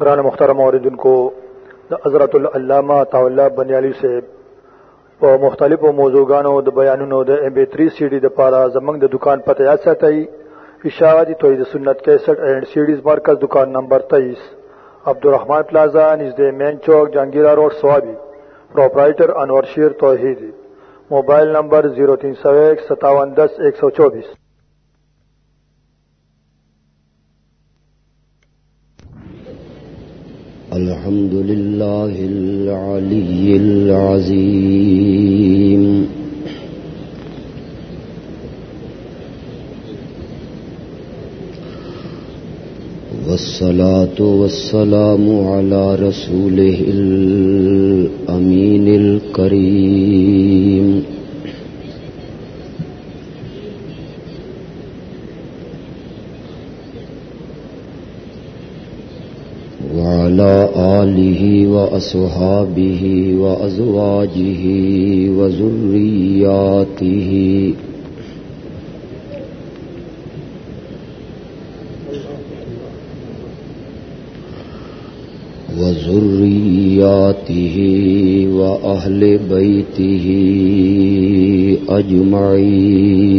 گران محترم عوردن کو حضرت العلامہ طاولہ بنیالی سے په مختلفو موضوعګانو د بیانونو د ام بي 3 سي ډي د پاره زمنګ د دکان پته یاد ساتي اشاعتی توحید سنت 61 اینڈ سیډیز مرکز دکان نمبر 23 عبدالرحمن پلازا، نزد مین چوک، Jahangira road, Swabi. Proprietor Anwar Sher Tauheed. Mobile number 03015710124 الحمد لله العلي العظيم. والصلاة والسلام على رسوله الأمين الكريم. وعلى آله وأصحابه وأزواجه وذرياته. وذرياته وأهل بيته أجمعين.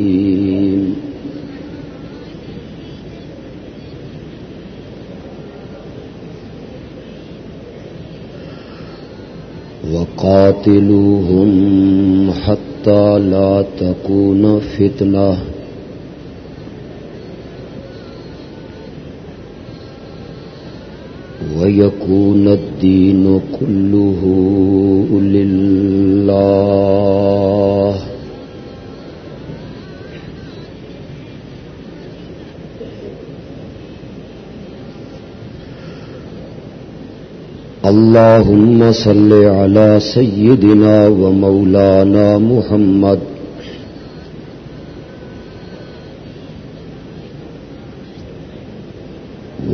وقاتلوهم حتى لا تكون فتنة. ويكون الدين كله لله. اللهم صل على سيدنا ومولانا محمد.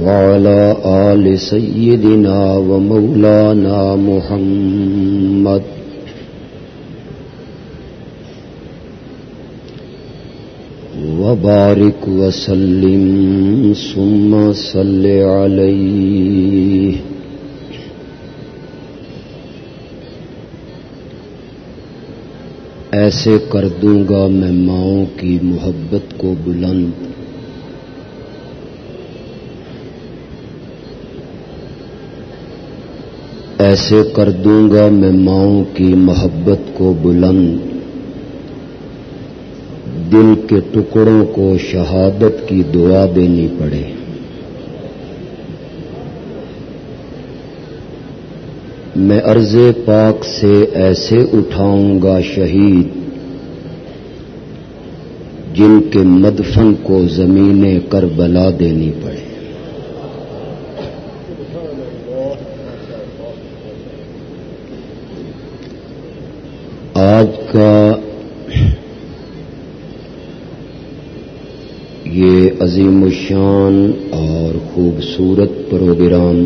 وعلى آل سيدنا ومولانا محمد. وبارك وسلم ثم صل عليه. ایسے کر دوں گا میں ماؤں کی محبت کو بلند۔ ایسے کر دوں گا میں ماؤں کی محبت کو بلند۔ دل کے ٹکڑوں کو شہادت کی دعا دینی پڑے۔ میں عرض پاک سے ایسے اٹھاؤں گا شہید جن کے مدفن کو زمینیں کر بلا دینی پڑے۔ آج کا یہ عظیم الشان اور خوبصورت پروگرام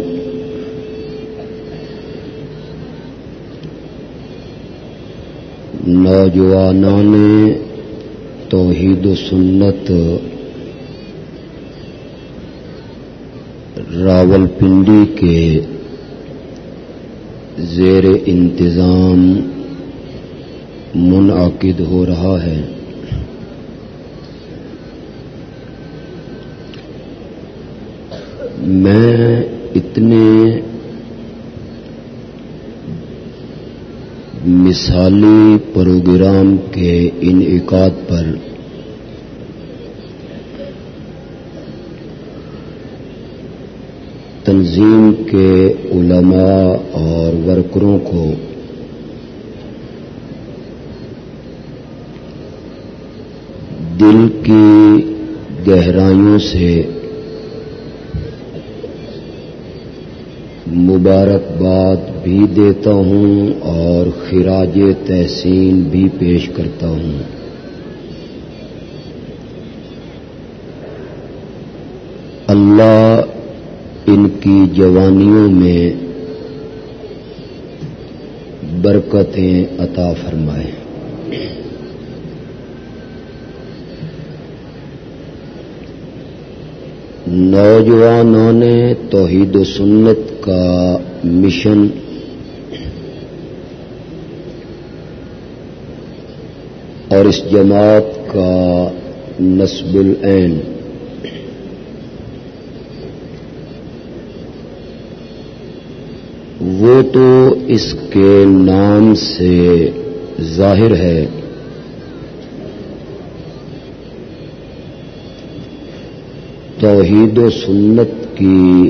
نوجوانان توحید و سنت راول پنڈی کے زیر انتظام منعقد ہو رہا ہے۔ میں اتنے مثالی پروگرام کے انعقاد پر۔ تنظیم کے علماء اور ورکروں کو۔ دل کی گہرائیوں سے مبارکباد بھی دیتا ہوں اور خراج تحسین بھی پیش کرتا ہوں۔ اللہ ان کی جوانیوں میں برکتیں عطا فرمائے۔ نوجوانوں نے توحید و سنت کا مشن اور اس جماعت کا نصب العین وہ تو اس کے نام سے ظاہر ہے توحید و سنت کی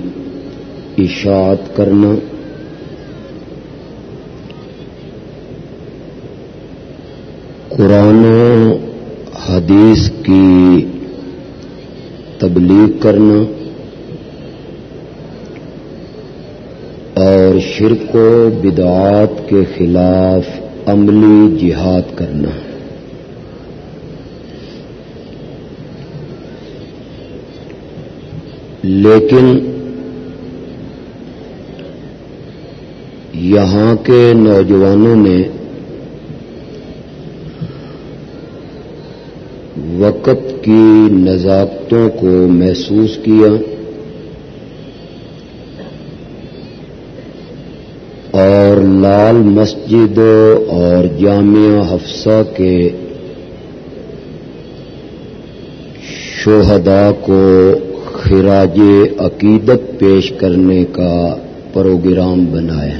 اشاعت کرنا۔ قرآن و حدیث کی تبلیغ کرنا اور شرک و بدعات کے خلاف عملی جہاد کرنا۔ لیکن یہاں کے نوجوانوں نے وقت کی نزاکتوں کو محسوس کیا اور لال مسجد اور جامعہ حفصہ کے شہداء کو خراج عقیدت پیش کرنے کا پروگرام بنایا۔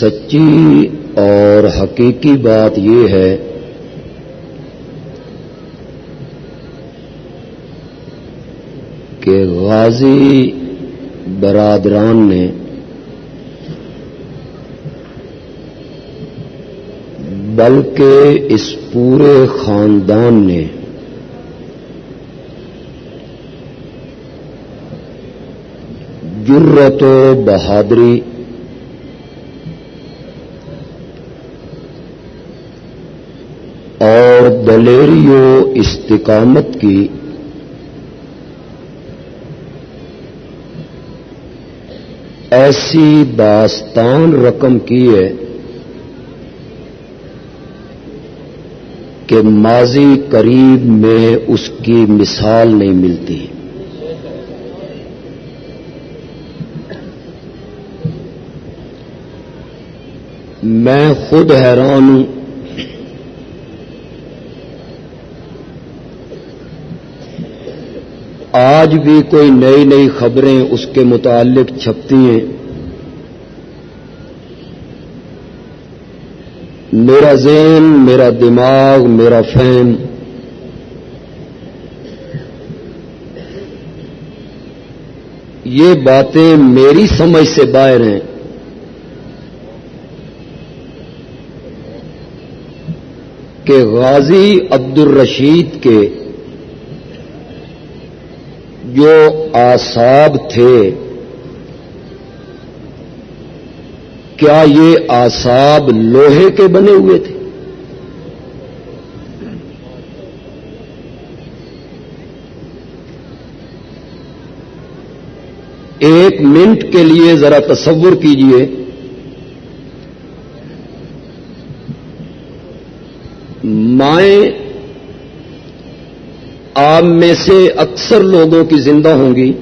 سچی اور حقیقی بات یہ ہے کہ غازی برادران نے بلکہ اس پورے خاندان نے جرت و بہادری اور دلیری و استقامت کی ایسی داستان رقم کی ہے کہ ماضی قریب میں اس کی مثال نہیں ملتی۔ میں خود حیران ہوں۔ آج بھی کوئی نئی نئی خبریں اس کے متعلق چھپتی ہیں۔ میرا ذہن، میرا دماغ، میرا فہم۔ یہ باتیں میری سمجھ سے باہر ہیں۔ کہ غازی عبد الرشید کے جو آساب تھے کیا یہ آساب لوہے کے بنے ہوئے تھے؟ ایک منٹ کے لیے ذرا تصور کیجیے مائیں آپ میں سے اکثر لوگوں کی زندہ ہوں گی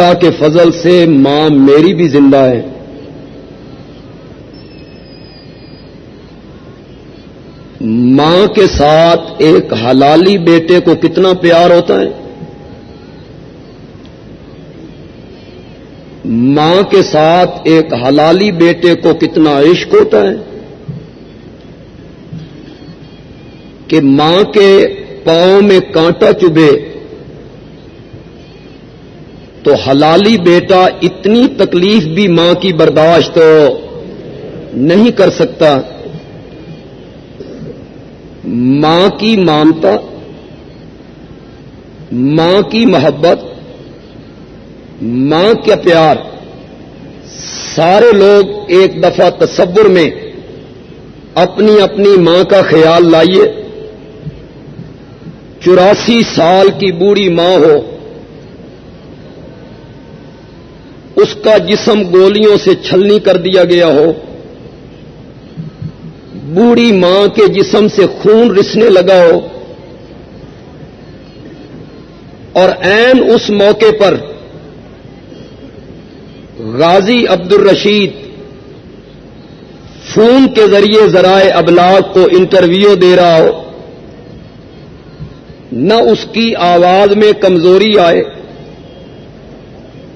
اللہ کے فضل سے ماں میری بھی زندہ ہے۔ ماں کے ساتھ ایک حلالی بیٹے کو کتنا پیار ہوتا ہے۔ ماں کے ساتھ ایک حلالی بیٹے کو کتنا عشق ہوتا ہے۔ کہ ماں کے پاؤں میں کانٹا چبھے۔ تو حلالی بیٹا اتنی تکلیف بھی ماں کی برداشت نہیں کر سکتا۔ ماں کی مانتا ماں کی محبت، ماں کا پیار۔ سارے لوگ ایک دفعہ تصور میں اپنی اپنی ماں کا خیال لائیے۔ چوراسی سال کی بوڑھی ماں ہو۔ اس کا جسم گولیوں سے چھلنی کر دیا گیا ہو۔ بوڑھی ماں کے جسم سے خون رسنے لگا ہو۔ اور این اس موقع پر غازی عبد الرشید فون کے ذریعے ذرائع ابلاغ کو انٹرویو دے رہا ہو۔ نہ اس کی آواز میں کمزوری آئے۔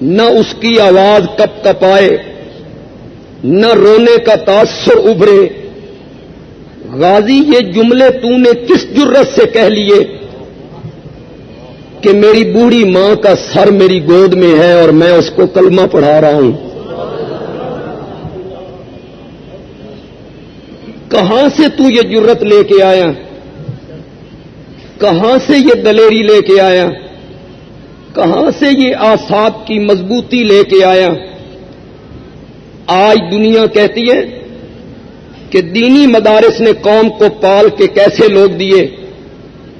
نہ اس کی آواز کپ کپ آئے نہ رونے کا تاثر ابھرے۔ غازی، یہ جملے تو نے کس جرت سے کہہ لیے کہ میری بوڑھی ماں کا سر میری گود میں ہے اور میں اس کو کلمہ پڑھا رہا ہوں؟ کہاں سے تو یہ جرت لے کے آیا؟ کہاں سے یہ دلیری لے کے آیا؟ کہاں سے یہ آساب کی مضبوطی لے کے آیا؟ آج دنیا کہتی ہے کہ دینی مدارس نے قوم کو پال کے کیسے لوگ دیے؟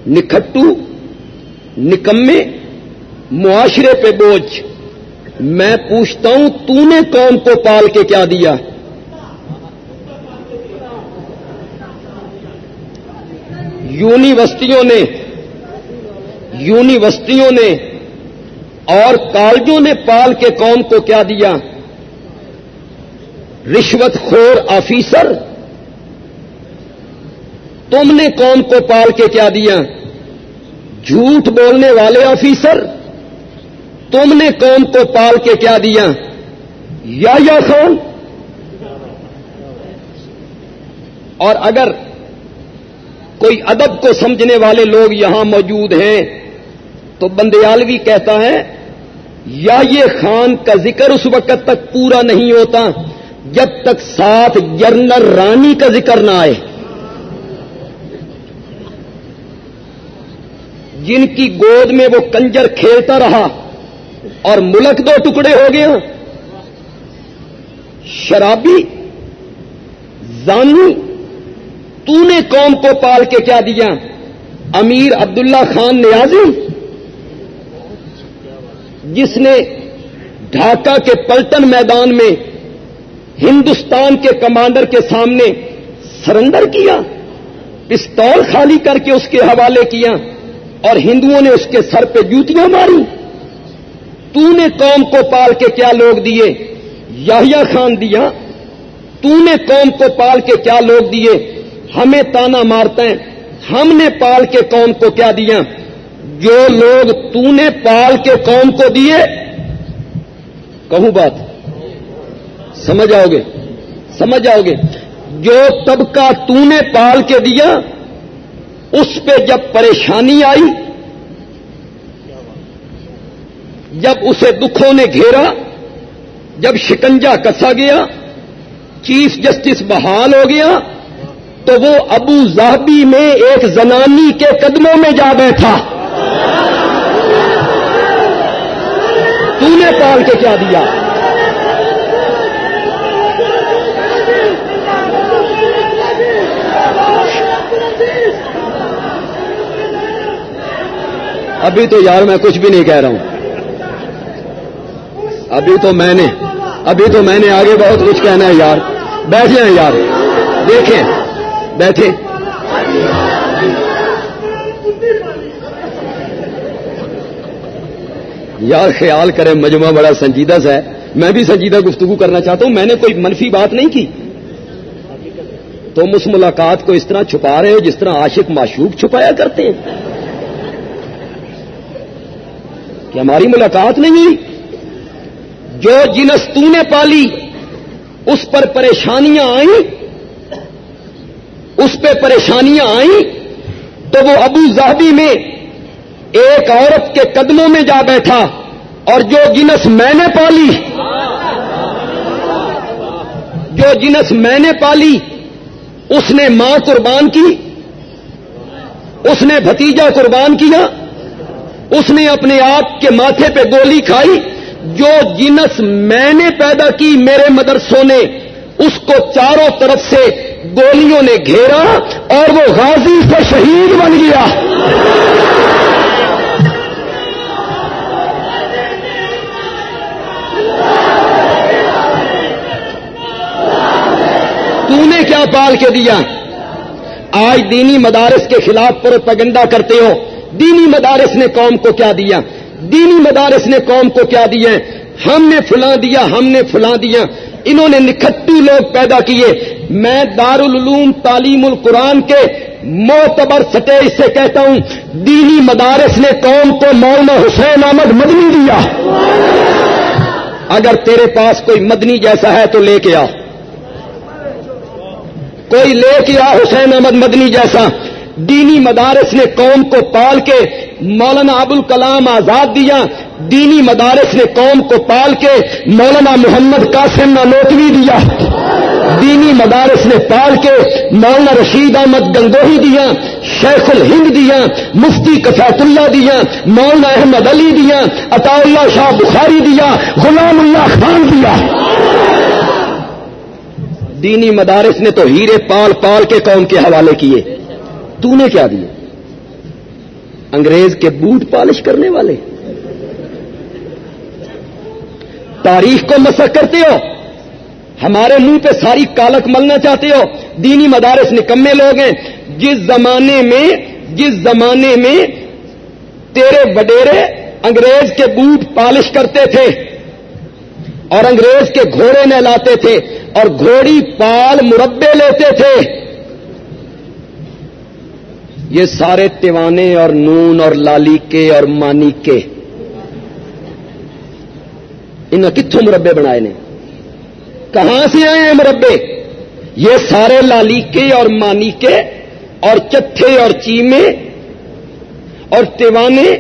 نکھٹو، نکمے، معاشرے پہ بوجھ۔ میں پوچھتا ہوں، تو نے قوم کو پال کے کیا دیا؟ یونیورسٹیوں نے یونیورسٹیوں نے اور کالجوں نے پال کے قوم کو کیا دیا؟ رشوت خور آفیسر۔ تم نے قوم کو پال کے کیا دیا؟ جھوٹ بولنے والے آفیسر۔ تم نے قوم کو پال کے کیا دیا؟ یا یا خان۔ اور اگر کوئی ادب کو سمجھنے والے لوگ یہاں موجود ہیں تو بندیالوی کہتا ہے، یا یہ خان کا ذکر اس وقت تک پورا نہیں ہوتا جب تک ساتھ جرنل رانی کا ذکر نہ آئے۔ جن کی گود میں وہ کنجر کھیلتا رہا اور ملک دو ٹکڑے ہو گیا شرابی، زانی، تو نے قوم کو پال کے کیا دیا۔ امیر عبداللہ خان نیازی۔ جس نے ڈھاکہ کے پلٹن میدان میں ہندوستان کے کمانڈر کے سامنے سرنڈر کیا، پستول خالی کر کے اس کے حوالے کیا اور ہندوؤں نے اس کے سر پہ جوتیاں ماری۔ تو نے قوم کو پال کے کیا لوگ دیے؟ یاہیا خان دیا۔ تو نے قوم کو پال کے کیا لوگ دیے؟ ہمیں تانا مارتے ہیں۔ ہم نے پال کے قوم کو کیا دیا؟ جو لوگ تو نے پال کے قوم کو دیے، کہوں بات؟ سمجھ آؤ گے؟ سمجھ آؤ گے؟ جو طبقہ تو نے پال کے دیا، اس پہ جب پریشانی آئی، جب اسے دکھوں نے گھیرا، جب شکنجا کسا گیا، چیف جسٹس بحال ہو گیا، تو وہ ابو زہبی میں ایک زنانی کے قدموں میں جا بیٹھا۔ تو نے پال کے کیا دیا؟ ابھی تو یار میں کچھ بھی نہیں کہہ رہا ہوں۔ ابھی تو میں نے ابھی تو میں نے آگے بہت کچھ کہنا ہے یار۔ بیٹھے ہیں یار۔ دیکھیں۔ بیٹھے۔ یار خیال کریں مجمع بڑا سنجیدہ سا ہے۔ میں بھی سنجیدہ گفتگو کرنا چاہتا ہوں۔ میں نے کوئی منفی بات نہیں کی۔ تم اس ملاقات کو اس طرح چھپا رہے ہو جس طرح عاشق معشوق چھپایا کرتے ہیں۔ کہ ہماری ملاقات نہیں۔ ہوئی جو جنس تو نے پالی، اس پر پریشانیاں آئیں، اس پہ پریشانیاں آئیں، تو وہ ابو زہبی میں ایک عورت کے قدموں میں جا بیٹھا اور جو جنس میں نے پالی، جو جنس میں نے پالی، اس نے ماں قربان کی، اس نے بھتیجا قربان کیا، اس نے اپنے آپ کے ماتھے پہ گولی کھائی، جو جنس میں نے پیدا کی میرے مدرسوں نے، اس کو چاروں طرف سے گولیوں نے گھیرا اور وہ غازی سے شہید بن گیا۔ تو نے کیا پال کے دیا؟ آج دینی مدارس کے خلاف پروپگنڈا کرتے ہو۔ دینی مدارس نے قوم کو کیا دیا؟ دینی مدارس نے قوم کو کیا دیا؟ ہم نے فلاں دیا، ہم نے فلاں دیا۔ انہوں نے نکھٹو لوگ پیدا کیے۔ میں دارالعلوم تعلیم القرآن کے معتبر سٹیج سے کہتا ہوں، دینی مدارس نے قوم کو مولانا حسین احمد مدنی دیا۔ اگر تیرے پاس کوئی مدنی جیسا ہے تو لے کے آ کوئی لے کے آ حسین احمد مدنی جیسا۔ دینی مدارس نے قوم کو پال کے مولانا ابو الکلام آزاد دیا۔ دینی مدارس نے قوم کو پال کے مولانا محمد قاسم نانوتوی دیا۔ دینی مدارس نے پال کے مولانا رشید احمد گنگوہی دیا۔ شیخ الہند دیا۔ مفتی کفیت اللہ دیا۔ مولانا احمد علی دیا۔ عطا اللہ شاہ بخاری دیا۔ غلام اللہ خان دیا۔ دینی مدارس نے تو ہیرے پال پال کے قوم کے حوالے کیے۔ تو نے کیا دیا انگریز کے بوٹ پالش کرنے والے۔ تاریخ کو مسق کرتے ہو۔ ہمارے منہ پہ ساری کالک ملنا چاہتے ہو۔ دینی مدارس نکمے لوگ ہیں۔ جس زمانے میں، جس زمانے میں تیرے وڈیرے انگریز کے بوٹ پالش کرتے تھے اور انگریز کے گھوڑے نہلاتے تھے اور گھوڑی پال مربے لیتے تھے۔ یہ سارے تیوانے اور نون اور لالی کے اور مانی کے انہیں کتوں مربے بنائے نے؟ کہاں سے آئے ہیں مربے یہ سارے لالی کے اور مانی کے اور چٹھے اور چیمے اور تیوانے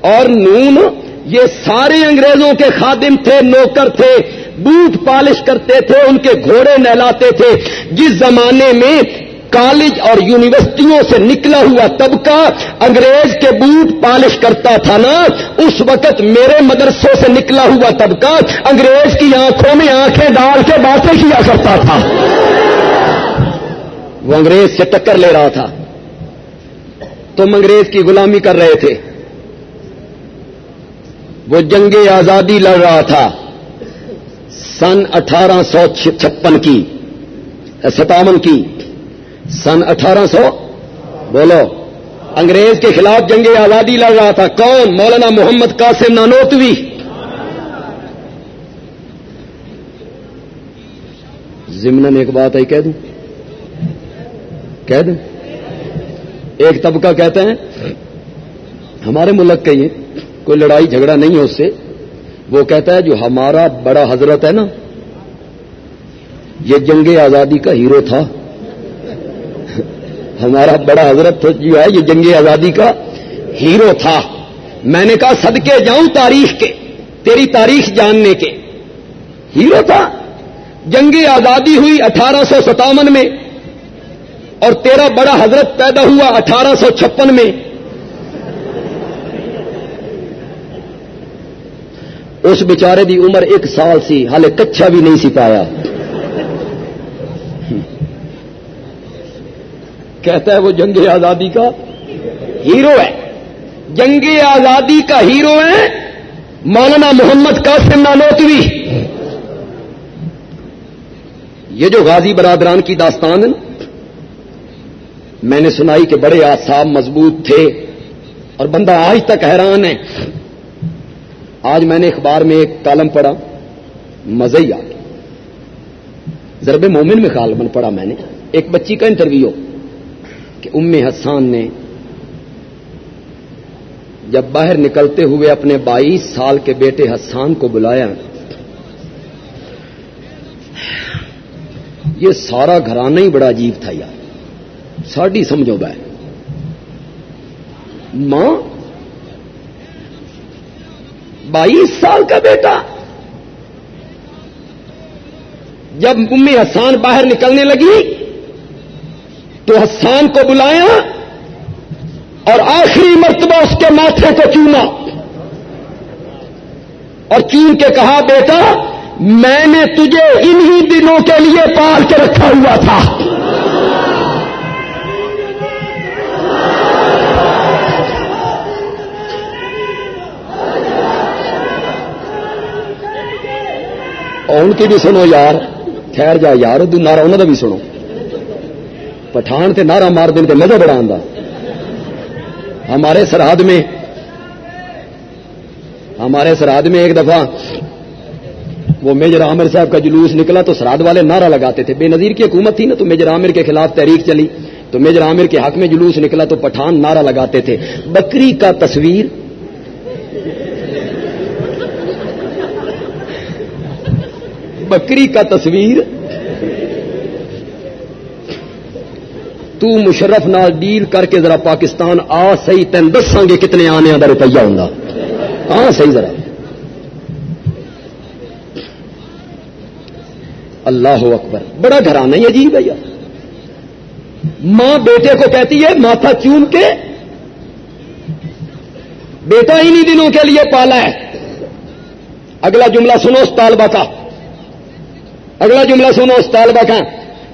اور نون، یہ سارے انگریزوں کے خادم تھے، نوکر تھے۔ بوٹ پالش کرتے تھے، ان کے گھوڑے نہلاتے تھے۔ جس زمانے میں کالج اور یونیورسٹیوں سے نکلا ہوا طبقہ انگریز کے بوٹ پالش کرتا تھا نا، اس وقت میرے مدرسوں سے نکلا ہوا طبقہ انگریز کی آنکھوں میں آنکھیں ڈال کے باتیں کیا کرتا تھا۔ وہ انگریز سے ٹکر لے رہا تھا۔ تم انگریز کی غلامی کر رہے تھے۔ وہ جنگ آزادی لڑ رہا تھا۔ سن اٹھارہ سو چھپن کی، ستاون کی۔ سن اٹھارہ سو، بولو۔ انگریز کے خلاف جنگ آزادی لڑ رہا تھا۔ کون؟ مولانا محمد قاسم نانوتوی۔ ضمن ایک بات ہے کہہ دوں۔ کہہ دوں ایک طبقہ کہتے ہیں ہمارے ملک کا یہ کوئی لڑائی جھگڑا نہیں ہے اس سے۔ وہ کہتا ہے جو ہمارا بڑا حضرت ہے نا، یہ جنگ آزادی کا ہیرو تھا۔ ہمارا بڑا حضرت جو ہے، یہ جنگ آزادی کا ہیرو تھا۔ میں نے کہا، صدقے جاؤں تاریخ کے، تیری تاریخ جاننے کے۔ ہیرو تھا۔ جنگ آزادی ہوئی اٹھارہ سو ستاون میں اور تیرا بڑا حضرت پیدا ہوا اٹھارہ سو چھپن میں۔ اس بیچارے دی عمر ایک سال سی ہالے کچھا بھی نہیں سی پایا۔ کہتا ہے وہ جنگ آزادی کا ہیرو ہے۔ جنگ آزادی کا ہیرو ہے مولانا محمد قاسم نانوتوی۔ یہ جو غازی برادران کی داستان ہے میں نے سنائی کہ بڑے آساب مضبوط تھے اور بندہ آج تک حیران ہے۔ آج میں نے اخبار میں ایک کالم پڑھا مزہ ہی آ ضرب مومن میں کالم پڑھا میں نے۔ ایک بچی کا انٹرویو، کہ ام حسان نے جب باہر نکلتے ہوئے اپنے بائیس سال کے بیٹے حسان کو بلایا۔ یہ سارا گھرانہ ہی بڑا عجیب تھا یار۔ ساڑی سمجھو بہ ماں بائیس سال کا بیٹا۔ جب امی حسان باہر نکلنے لگی، تو حسان کو بلایا اور آخری مرتبہ اس کے ماتھے کو چوما۔ اور چون کے کہا، بیٹا، میں نے تجھے انہی دنوں کے لیے پال کے رکھا ہوا تھا۔ کی بھی سنو یار ٹھہر جا یار نعرہ انہوں کا بھی سنو پٹھان تے نعرہ مار دیں مزہ بڑا آتا ہمارے سرحد میں ہمارے سرحد میں ایک دفعہ وہ میجر عامر صاحب کا جلوس نکلا تو سرحد والے نعرہ لگاتے تھے بے نظیر کی حکومت تھی نا تو میجر عامر کے خلاف تحریک چلی تو میجر عامر کے حق میں جلوس نکلا تو پٹھان نعرہ لگاتے تھے بکری کا تصویر بکری کا تصویر۔ تو مشرف نال ڈیل کر کے ذرا پاکستان، آ صحیح تین دساں گے کتنے آنے کا روپیہ ہوں ہاں صحیح ذرا۔ اللہ اکبر۔ بڑا گھرانا ہی عجیب ہے یار۔ ماں بیٹے کو کہتی ہے، ماتھا چوم کے بیٹا انہی دنوں کے لیے پالا ہے۔ اگلا جملہ سنو اس طالبہ کا اگلا جملہ سنو اس طالبہ کا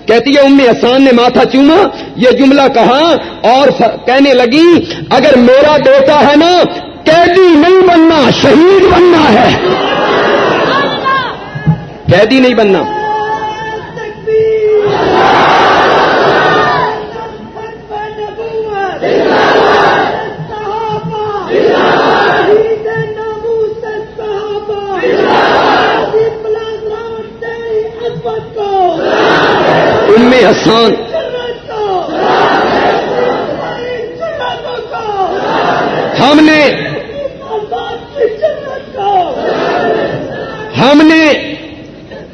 کہتی ہے امی احسان نے ماتھا چوما یہ جملہ کہا اور کہنے لگی اگر میرا بیٹا ہے نا قیدی نہیں بننا شہید بننا ہے۔ قیدی نہیں بننا۔ حسان ہم نے ہم نے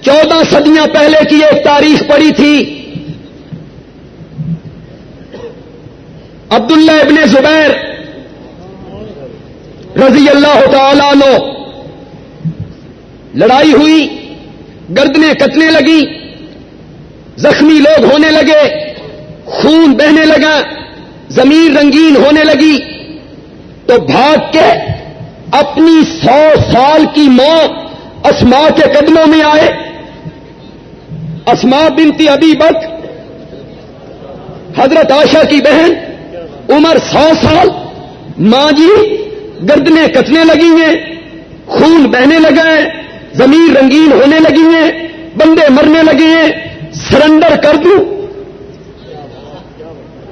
چودہ صدیاں پہلے کی ایک تاریخ پڑھی تھی۔ عبداللہ ابن زبیر رضی اللہ تعالی عنہ، لڑائی ہوئی، گردنیں کٹنے لگی زخمی لوگ ہونے لگے، خون بہنے لگا زمین رنگین ہونے لگی۔ تو بھاگ کے اپنی سو سال کی ماں اسما کے قدموں میں آئے۔ اسما بنتی ابھی بک حضرت آشا کی بہن، عمر سو سال، ماں جی گردنے کٹنے لگی ہیں، خون بہنے لگا ہے زمین رنگین ہونے لگی ہیں، بندے مرنے لگے ہیں۔ سرنڈر کر دوں۔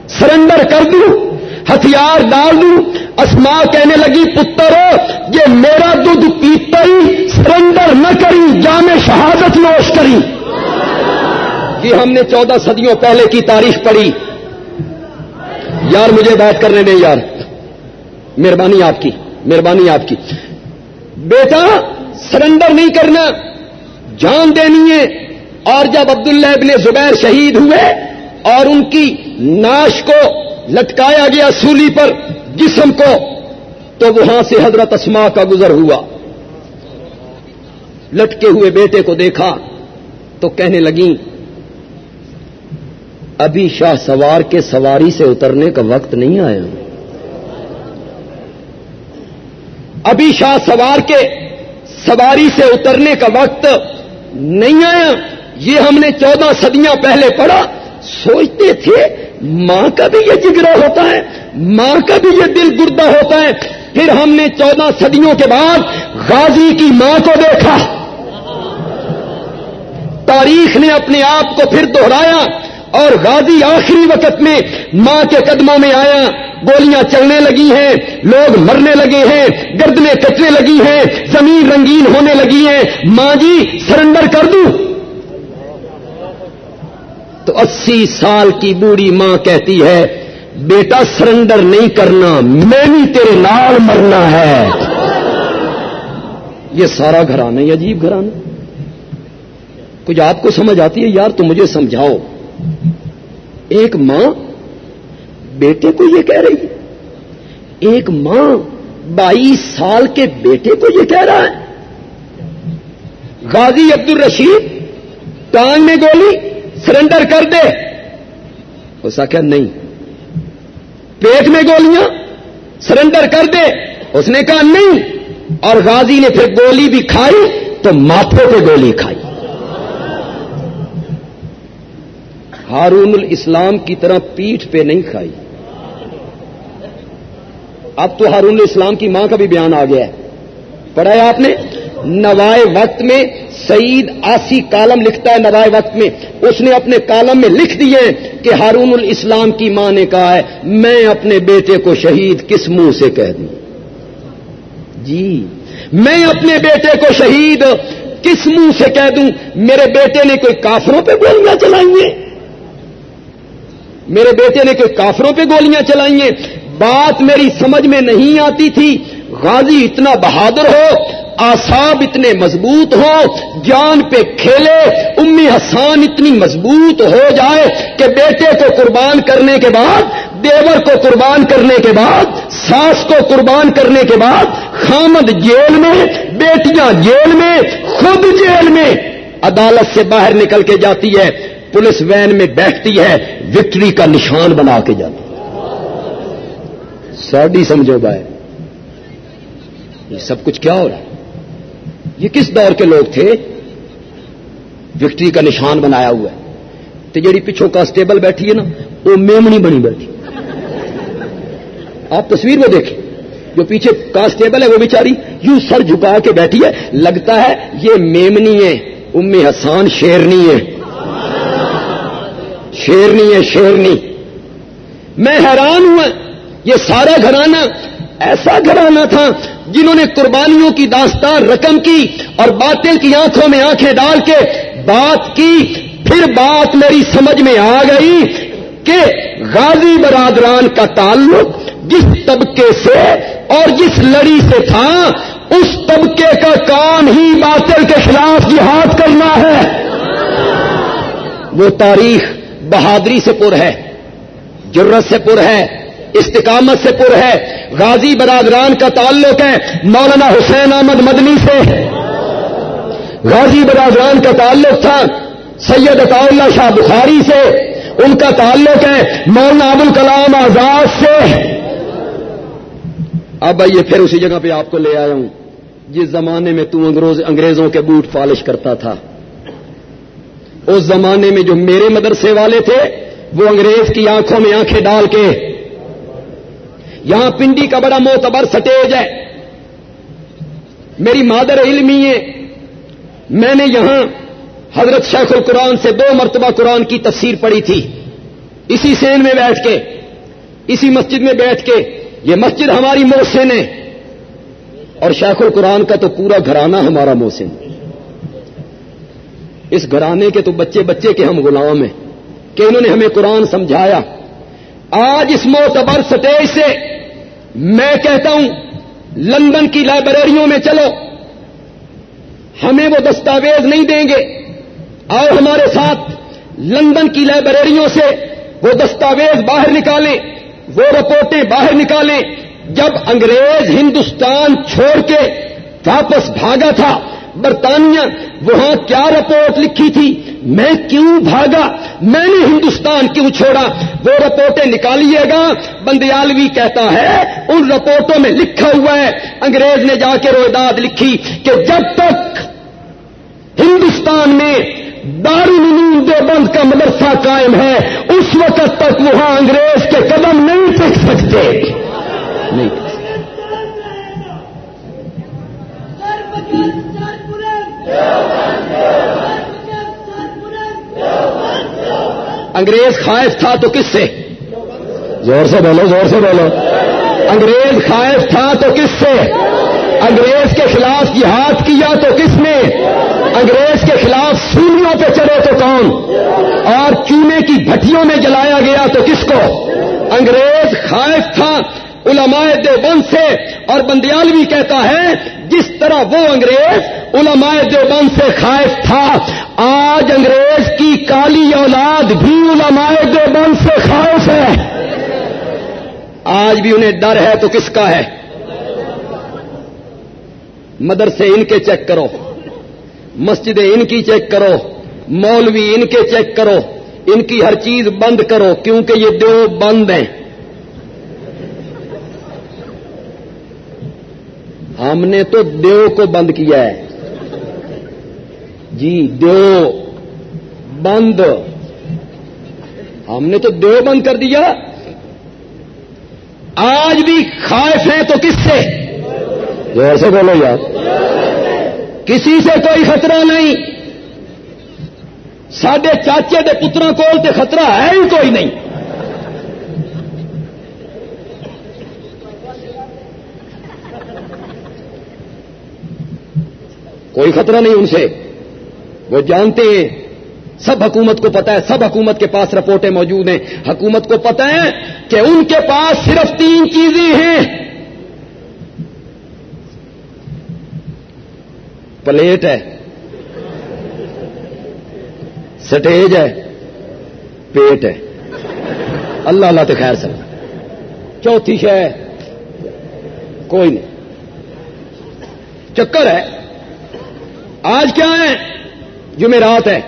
سرنڈر کر دوں، ہتھیار ڈال دوں۔ اسما کہنے لگی، پتر، یہ میرا دودھ پیتا ہی سرنڈر نہ کری، جامع شہادت نوش کری۔ یہ ہم نے چودہ صدیوں پہلے کی تاریخ پڑھی۔ یار، مجھے بات کرنے دیں یار۔ مہربانی آپ کی، مہربانی آپ کی۔ بیٹا، سرنڈر نہیں کرنا، جان دینی ہے۔ اور جب عبداللہ ابن زبیر شہید ہوئے اور ان کی ناش کو لٹکایا گیا سولی پر جسم کو، تو وہاں سے حضرت اسما کا گزر ہوا۔ لٹکے ہوئے بیٹے کو دیکھا تو کہنے لگیں، ابھی شاہ سوار کے سواری سے اترنے کا وقت نہیں آیا۔ ابھی شاہ سوار کے سواری سے اترنے کا وقت نہیں آیا۔ یہ ہم نے چودہ صدیاں پہلے پڑھا، سوچتے تھے، ماں کا بھی یہ جگرا ہوتا ہے، ماں کا بھی یہ دل گردہ ہوتا ہے۔ پھر ہم نے چودہ صدیوں کے بعد غازی کی ماں کو دیکھا۔ تاریخ نے اپنے آپ کو پھر دوہرایا اور غازی آخری وقت میں ماں کے قدموں میں آیا۔ گولیاں چلنے لگی ہیں، لوگ مرنے لگے ہیں گردنے کچنے لگی ہیں، زمین رنگین ہونے لگی ہیں۔ ماں جی سرنڈر کر دوں۔ تو اسی سال کی بوڑھی ماں کہتی ہے، بیٹا، سرنڈر نہیں کرنا، میں بھی تیرے نال مرنا ہے. یہ سارا گھرانا ہی عجیب گھرانا۔ کچھ آپ کو سمجھ آتی ہے؟ یار تو مجھے سمجھاؤ۔ ایک ماں بیٹے کو یہ کہہ رہی ہے۔ ایک ماں بائیس سال کے بیٹے کو یہ کہہ رہا ہے۔ غازی عبد الرشید ٹانگ میں گولی۔ سرنڈر کر دے۔ اس کیا نہیں۔ پیٹ میں گولیاں، سرنڈر کر دے۔ اس نے کہا، نہیں۔ اور غازی نے پھر گولی بھی کھائی تو ماتھے پہ گولی کھائی۔ ہارون الاسلام کی طرح پیٹھ پہ نہیں کھائی۔ اب تو ہارون الاسلام کی ماں کا بھی بیان آ گیا ہے۔ پڑھا ہے آپ نے؟ نوائے وقت میں سعید آسی کالم لکھتا ہے نوائے وقت میں۔ اس نے اپنے کالم میں لکھ دیے کہ ہارون الاسلام کی ماں نے کہا ہے، میں اپنے بیٹے کو شہید کس منہ سے کہہ دوں؟ جی میں اپنے بیٹے کو شہید کس منہ سے کہہ دوں؟ میرے بیٹے نے کوئی کافروں پہ گولیاں چلائی ہیں میرے بیٹے نے کوئی کافروں پہ گولیاں چلائی ہیں بات میری سمجھ میں نہیں آتی تھی۔ غازی اتنا بہادر ہو آساب اتنے مضبوط ہو، جان پہ کھیلے، امی حسان اتنی مضبوط ہو جائے کہ بیٹے کو قربان کرنے کے بعد، دیور کو قربان کرنے کے بعد، ساس کو قربان کرنے کے بعد، خامد جیل میں، بیٹیاں جیل میں، خود جیل میں عدالت سے باہر نکل کے جاتی ہے، پولیس وین میں بیٹھتی ہے، وکٹری کا نشان بنا کے جاتی ہے۔ ساڈی سمجھو بھائی، یہ سب کچھ کیا ہو رہا ہے؟ یہ کس دور کے لوگ تھے؟ وکٹری کا نشان بنایا ہوا ہے۔ تو جیڑی پچھوں کانسٹیبل بیٹھی ہے نا، وہ میمنی بنی بیٹھی۔ آپ تصویر میں دیکھیں، جو پیچھے کانسٹیبل ہے، وہ بیچاری یوں سر جھکا کے بیٹھی ہے۔ لگتا ہے یہ میمنی ہے، ام حسان شیرنی ہے۔ شیرنی ہے، شیرنی۔ میں حیران ہوں، یہ سارا گھرانہ ایسا گھرانہ تھا جنہوں نے قربانیوں کی داستان رقم کی اور باطل کی آنکھوں میں آنکھیں ڈال کے بات کی، پھر بات میری سمجھ میں آ گئی کہ غازی برادران کا تعلق جس طبقے سے اور جس لڑی سے تھا، اس طبقے کا کام ہی باطل کے خلاف جہاد کرنا ہے۔ وہ تاریخ بہادری سے پر ہے جرت سے پر ہے۔ استقامت سے پر ہے۔ غازی برادران کا تعلق ہے۔ مولانا حسین احمد مدنی سے۔ غازی برادران کا تعلق تھا۔ سید عطا اللہ شاہ بخاری سے۔ ان کا تعلق ہے۔ مولانا ابو الکلام آزاد سے۔ اب آئیے پھر اسی جگہ پہ آپ کو لے آیا ہوں۔ جس زمانے میں تو انگریزوں کے بوٹ پالش کرتا تھا۔ اس زمانے میں جو میرے مدرسے والے تھے، وہ انگریز کی آنکھوں میں آنکھیں ڈال کے یہاں پنڈی کا بڑا موتبر سٹیج ہے۔ میری مادر علمی ہے میں نے یہاں حضرت شیخ القرآن سے دو مرتبہ قرآن کی تفسیر پڑھی تھی۔ اسی سین میں بیٹھ کے، اسی مسجد میں بیٹھ کے، یہ مسجد ہماری محسن ہے۔ اور شیخ القرآن کا تو پورا گھرانہ ہمارا محسن۔ اس گھرانے کے تو بچے بچے کے ہم غلام ہیں کہ انہوں نے ہمیں قرآن سمجھایا۔ آج اس موتبر سٹیج سے میں کہتا ہوں، لندن کی لائبریریوں میں چلو۔ ہمیں وہ دستاویز نہیں دیں گے۔ اور ہمارے ساتھ لندن کی لائبریریوں سے وہ دستاویز باہر نکالیں، وہ رپورٹیں باہر نکالیں۔ جب انگریز ہندوستان چھوڑ کے واپس بھاگا تھا برطانیہ، وہاں کیا رپورٹ لکھی تھی؟ میں کیوں بھاگا؟ میں نے ہندوستان کیوں چھوڑا؟ وہ رپورٹیں نکالیے گا۔ بندیالوی کہتا ہے، ان رپورٹوں میں لکھا ہوا ہے۔ انگریز نے جا کے رویداد لکھی کہ جب تک ہندوستان میں دارالعلوم دیوبند کا مدرسہ قائم ہے، اس وقت تک وہاں انگریز کے قدم نہیں ٹک سکتے۔ نہیں۔ انگریز خائف تھا تو کس سے؟ زور سے بولو، زور سے بولو۔ انگریز خائف تھا تو کس سے؟ انگریز کے خلاف جہاد کیا تو کس نے؟ انگریز کے خلاف سولیوں پہ چڑھے تو کون؟ اور چونے کی بھٹیوں میں جلایا گیا تو کس کو؟ انگریز خائف تھا علماء دیوبند سے اور بندیالوی کہتا ہے، جس طرح وہ انگریز علماء دیوبند سے خائف تھا، آج انگریز کی کالی اولاد بھی علماء دیوبند سے خائف ہے۔ آج بھی انہیں ڈر ہے، تو کس کا ہے؟ مدرسے ان کے چیک کرو، مسجدیں ان کی چیک کرو، مولوی ان کے چیک کرو، ان کی ہر چیز بند کرو، کیونکہ یہ دو بند ہیں۔ ہم نے تو دیو کو بند کیا ہے۔ جی دیو بند۔ ہم نے تو دیو بند کر دیا۔ آج بھی خائف ہیں تو کس سے؟ زور سے بولو یار۔ کسی سے کوئی خطرہ نہیں۔ سڈے چاچے دے پترا کول تے خطرہ ہے ہی کوئی نہیں۔ کوئی خطرہ نہیں ان سے۔ وہ جانتے ہیں۔ سب حکومت کو پتا ہے، سب حکومت کے پاس رپورٹیں موجود ہیں۔ حکومت کو پتا ہے کہ ان کے پاس صرف تین چیزیں ہیں۔ پلیٹ ہے۔ سٹیج ہے۔ پیٹ ہے۔ اللہ اللہ تو خیر سب چوتھی شہ کوئی نہیں۔ چکر ہے۔ آج کیا ہے؟ جمعرات ہے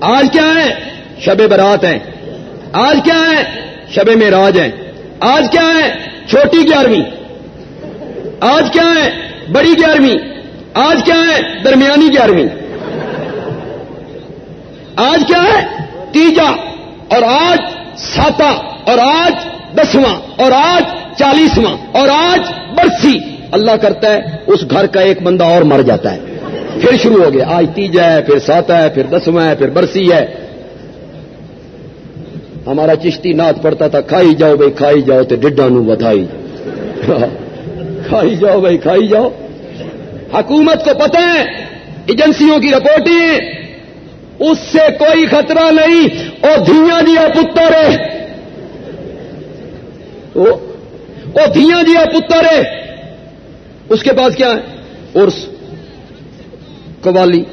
آج کیا ہے؟ شب برات ہے آج کیا ہے؟ شب معراج ہے آج کیا ہے؟ چھوٹی گیارہویں۔ آج کیا ہے؟ بڑی گیارہویں۔ آج کیا ہے؟ درمیانی گیارہویں۔ آج کیا ہے؟ تیجا۔ اور آج ساتا اور آج دسواں۔ اور آج چالیسواں۔ اور آج برسی۔ اللہ کرتا ہے، اس گھر کا ایک بندہ اور مر جاتا ہے۔ پھر شروع ہو گیا۔ آج تیجا ہے، پھر ساتا ہے، پھر دسواں ہے، پھر برسی ہے۔ ہمارا چشتی نات پڑتا تھا، کھائی جاؤ بھائی، کھائی جاؤ تو ڈڈا نو بدھائی کھائی جاؤ بھائی، کھائی جاؤ۔ حکومت کو پتہ ہے، ایجنسیوں کی رپورٹیں اس سے کوئی خطرہ نہیں۔ اور دھیاں دیا پتر ہے۔ وہ دھیاں دیا پتر ہے۔ اس کے پاس کیا ہے؟ ارس قوالی،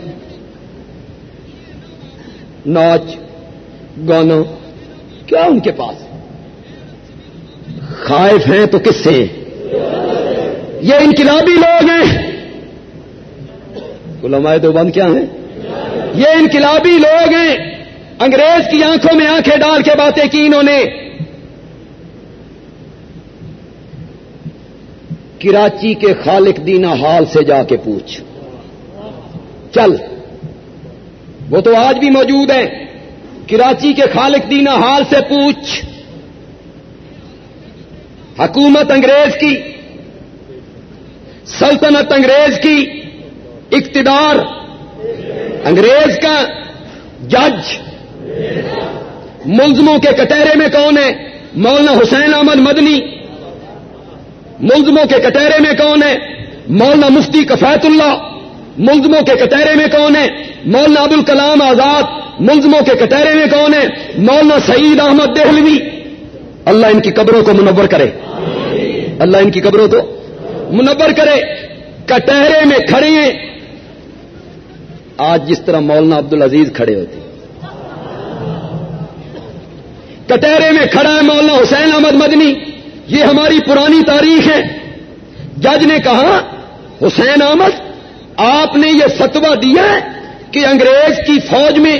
ناچ، گانا، کیا ان کے پاس؟ خائف ہیں تو کس سے؟ یہ انقلابی لوگ ہیں۔ علماء دوبند کیا ہیں؟ یہ انقلابی لوگ ہیں۔ انگریز کی آنکھوں میں آنکھیں ڈال کے باتیں کی انہوں نے۔ کراچی کے خالق دینا حال سے جا کے پوچھ۔ چل۔ وہ تو آج بھی موجود ہے کراچی کے خالق دینا حال سے پوچھ۔ حکومت انگریز کی۔ سلطنت انگریز کی۔ اقتدار۔ انگریز کا۔ جج۔ ملزموں کے کٹہرے میں کون ہے؟ مولانا حسین احمد مدنی۔ ملزموں کے کٹہرے میں کون ہے؟ مولانا مفتی کفیت اللہ۔ ملزموں کے کٹہرے میں کون ہے؟ مولانا ابو الکلام آزاد۔ ملزموں کے کٹہرے میں کون ہے؟ مولانا سعید احمد دہلوی۔ اللہ ان کی قبروں کو منور کرے۔ اللہ ان کی قبروں کو منور کرے۔ کٹہرے میں کھڑے ہیں۔ آج جس طرح مولانا عبد العزیز کھڑے ہوتے کٹہرے میں کھڑا ہے مولانا حسین احمد مدنی۔ یہ ہماری پرانی تاریخ ہے۔ جج نے کہا، حسین احمد، آپ نے یہ فتوا دیا ہے کہ انگریز کی فوج میں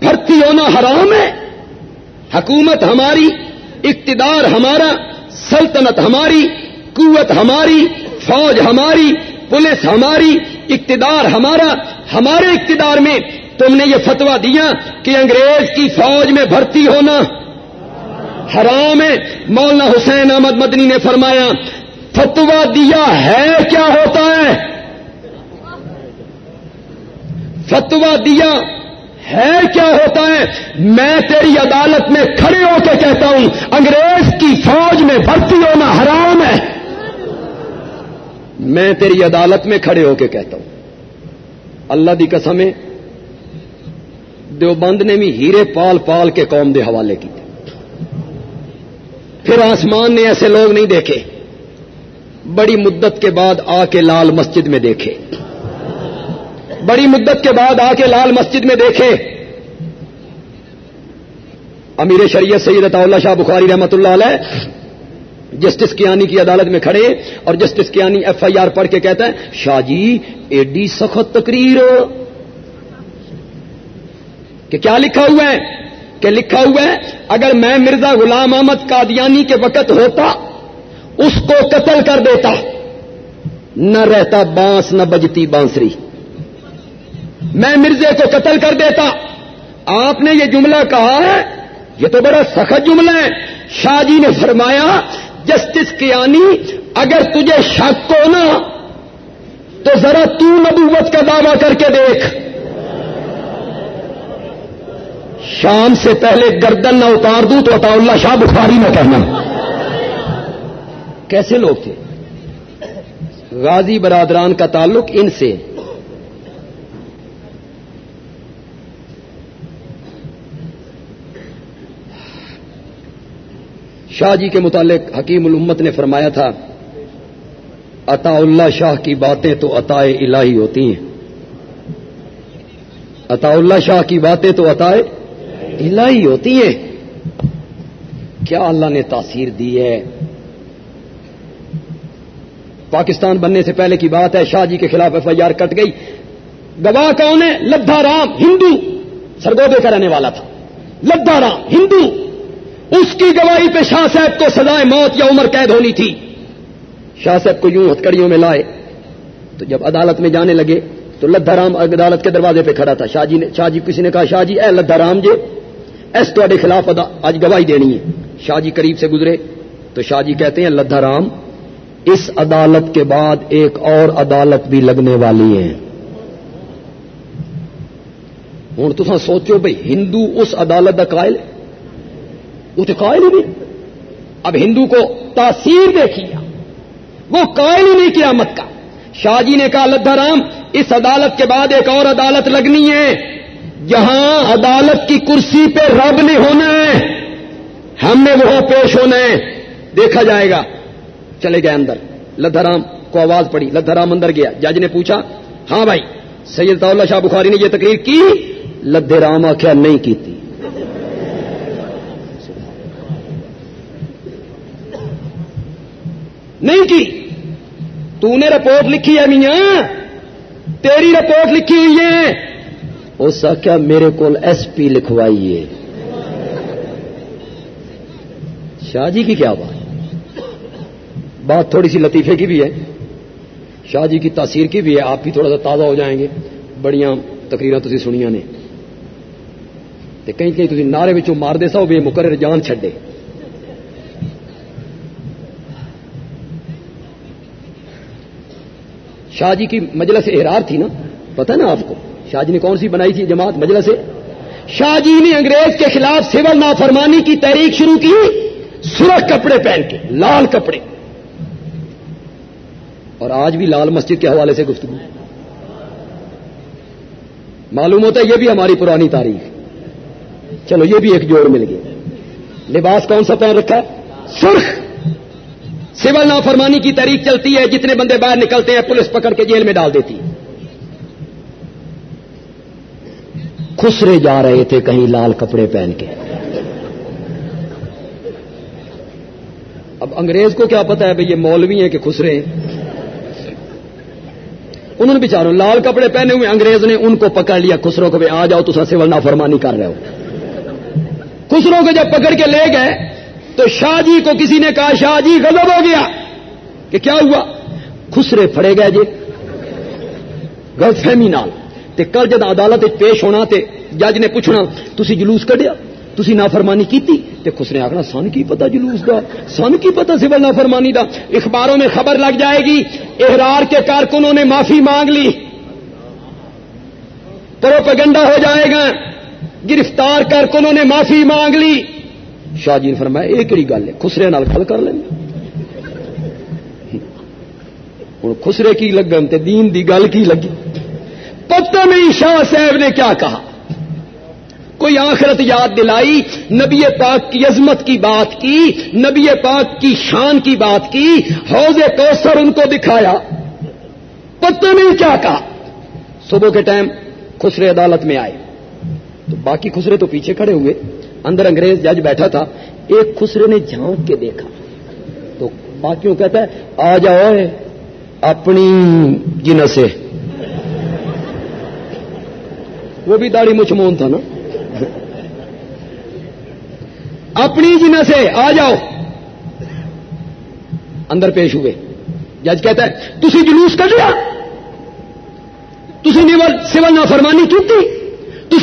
بھرتی ہونا حرام ہے۔ حکومت ہماری، اقتدار ہمارا، سلطنت ہماری، قوت ہماری، فوج ہماری، پولیس ہماری، اقتدار ہمارا، ہمارے اقتدار میں تم نے یہ فتوا دیا کہ انگریز کی فوج میں بھرتی ہونا حرام ہے۔ مولانا حسین احمد مدنی نے فرمایا فتوا دیا ہے، کیا ہوتا ہے؟ فتوا دیا ہے، کیا ہوتا ہے؟ میں تیری عدالت میں کھڑے ہو کے کہتا ہوں، انگریز کی فوج میں بھرتی ہونا حرام ہے۔ میں تیری عدالت میں کھڑے ہو کے کہتا ہوں۔ اللہ دی قسمیں، دیوبند نے بھی ہیرے پال پال کے قوم دے حوالے کی پھر آسمان نے ایسے لوگ نہیں دیکھے، بڑی مدت کے بعد آ کے لال مسجد میں دیکھے۔ بڑی مدت کے بعد آ کے لال مسجد میں دیکھے۔ امیر شریعت سید اللہ شاہ بخاری رحمت اللہ علیہ جسٹس کیانی کی عدالت میں کھڑے اور justice Kayani F I R پڑھ کے کہتا ہے، شاہ جی ایڈی سخت تقریر۔ کہ کیا لکھا ہوا ہے؟ کہ لکھا ہوا ہے، اگر میں مرزا غلام احمد قادیانی کے وقت ہوتا، اس کو قتل کر دیتا۔ نہ رہتا بانس، نہ بجتی بانسری۔ میں مرزے کو قتل کر دیتا۔ آپ نے یہ جملہ کہا ہے، یہ تو بڑا سخت جملہ ہے۔ شاہ جی نے فرمایا، جسٹس کیانی، اگر تجھے شک کو نا، تو ذرا تو نبوت کا دعویٰ کر کے دیکھ۔ شام سے پہلے گردن نہ اتار دوں تو عطا اللہ شاہ بخاری نہ کہنا۔ کیسے لوگ تھے؟ غازی برادران کا تعلق ان سے۔ شاہ جی کے متعلق حکیم الامت نے فرمایا تھا، عطا اللہ شاہ کی باتیں تو عطا الہی ہوتی ہیں۔ عطا اللہ شاہ کی باتیں تو عطا الہی ہوتی ہیں۔ کیا اللہ نے تاثیر دی ہے؟ پاکستان بننے سے پہلے کی بات ہے، شاہ جی کے خلاف ایف آئی آر کٹ گئی۔ گواہ کون ہے؟ لدھا رام ہندو، سرگودے کا رہنے والا تھا۔ لدھا رام ہندو، اس کی گواہی پہ شاہ صاحب کو سزائے موت یا عمر قید ہونی تھی۔ شاہ صاحب کو یوں ہتکڑیوں میں لائے، تو جب عدالت میں جانے لگے تو لدھا رام عدالت کے دروازے پہ کھڑا تھا۔ شاہ جی نے شاہ جی کسی نے کہا، شاہ جی اے لدھا رام جی ایس تے خلاف آج گواہی دینی ہے۔ شاہ جی قریب سے گزرے۔ تو شاہ جی کہتے ہیں، لدھا رام، اس عدالت کے بعد ایک اور عدالت بھی لگنے والی ہے ہوں تو سوچو بھائی ہندو اس عدالت کا قائل وہ تو قائل ہی نہیں۔ اب ہندو کو تاثیر دیکھی۔ وہ قائل ہی نہیں کیا مت کا۔ شاہ جی نے کہا، لدھا رام اس عدالت کے بعد ایک اور عدالت لگنی ہے۔ جہاں عدالت کی کرسی پہ رب نہیں ہونا ہے، ہم نے وہاں پیش ہونا ہے۔ دیکھا جائے گا۔ چلے گئے اندر۔ لدھارام کو آواز پڑی۔ لدھارام اندر گیا۔ جج نے پوچھا ہاں بھائی، سید اللہ شاہ بخاری نے یہ تقریر کی؟ لدھے رام آخیا نہیں کی تھی نہیں کی۔ تو نے رپورٹ لکھی ہے میاں۔ تیری رپورٹ لکھی ہوئی ہے۔ اس آخیا میرے کو ایس پی لکھوائیے۔ شاہ جی کی کیا بات؟ بات تھوڑی سی لطیفے کی بھی ہے۔ شاہ جی کی تاثیر کی بھی ہے۔ آپ بھی تھوڑا سا تازہ ہو جائیں گے۔ بڑیاں تقریر تھی سنیا نے۔ کہیں کہیں تھی نعرے مار دے سو بے مقرر جان چھڈے۔ شاہ جی کی مجلس احرار تھی نا، پتہ نا آپ کو؟ شاہ جی نے کون سی بنائی تھی جماعت مجلس؟ شاہ جی نے انگریز کے خلاف سول نافرمانی کی تحریک شروع کی، سرخ کپڑے پہن کے، لال کپڑے۔ اور آج بھی لال مسجد کے حوالے سے گفتگو۔ معلوم ہوتا ہے یہ بھی ہماری پرانی تاریخ۔ چلو، یہ بھی ایک جوڑ مل گیا۔ لباس کون سا پہن رکھا سرخ۔ سول نافرمانی کی تاریخ چلتی ہے، جتنے بندے باہر نکلتے ہیں، پولیس پکڑ کے جیل میں ڈال دیتی۔ خسرے جا رہے تھے کہیں لال کپڑے پہن کے۔ اب انگریز کو کیا پتا ہے بھائی یہ مولوی ہیں کہ خسرے ہیں؟ انہوں نے بچاروں، لال کپڑے پہنے ہوئے انگریز نے ان کو پکڑ لیا خسروں کو آ جاؤ، تو سول نافرمانی کر رہے ہو۔ خسروں کو جب پکڑ کے لے گئے تو شاہ جی کو کسی نے کہا شاہ جی غضب ہو گیا کہ کیا ہوا؟ خسرے پھڑے گئے جی۔ غلط فہمی نال۔ تے کل جد عدالت پیش ہونا تے جج نے پوچھنا، تسی جلوس کڈیا؟ تسی نافرمانی کیتی؟ تے خسرے آخنا سن کی پتا جلوس دا؟ سن کی پتا سول نافرمانی دا؟ اخباروں میں خبر لگ جائے گی، احرار کے کارکنوں نے معافی مانگ لی۔ پروپگنڈا ہو جائے گا۔ گرفتار کارکنوں نے معافی مانگ لی۔ شاہ جی نے فرمایا یہ کہڑی گل ہے، خسرے نال گل کر لیں۔ ہوں، خسرے کی لگن تے دین دی گل کی لگی؟ پتہ نہیں شاہ صاحب نے کیا کہا۔ کوئی آخرت یاد دلائی، نبی پاک کی عظمت کی بات کی، نبی پاک کی شان کی بات کی، حوض کوثر ان کو دکھایا۔ پتہ نہیں کیا کہا۔ صبح کے ٹائم خسرے عدالت میں آئے۔ تو باقی خسرے تو پیچھے کھڑے ہوئے۔ اندر انگریز جج بیٹھا تھا، ایک خسرے نے جھانک کے دیکھا۔ تو باقیوں کہتا ہے، آ جاؤ اپنی جن سے۔ وہ بھی داڑھی مچمون تھا نا۔ اپنی جن سے، آ جاؤ۔ اندر پیش ہوئے۔ جج کہتا ہے تھی جلوس کر لیا تھی سول نافرمانی کی تھی؟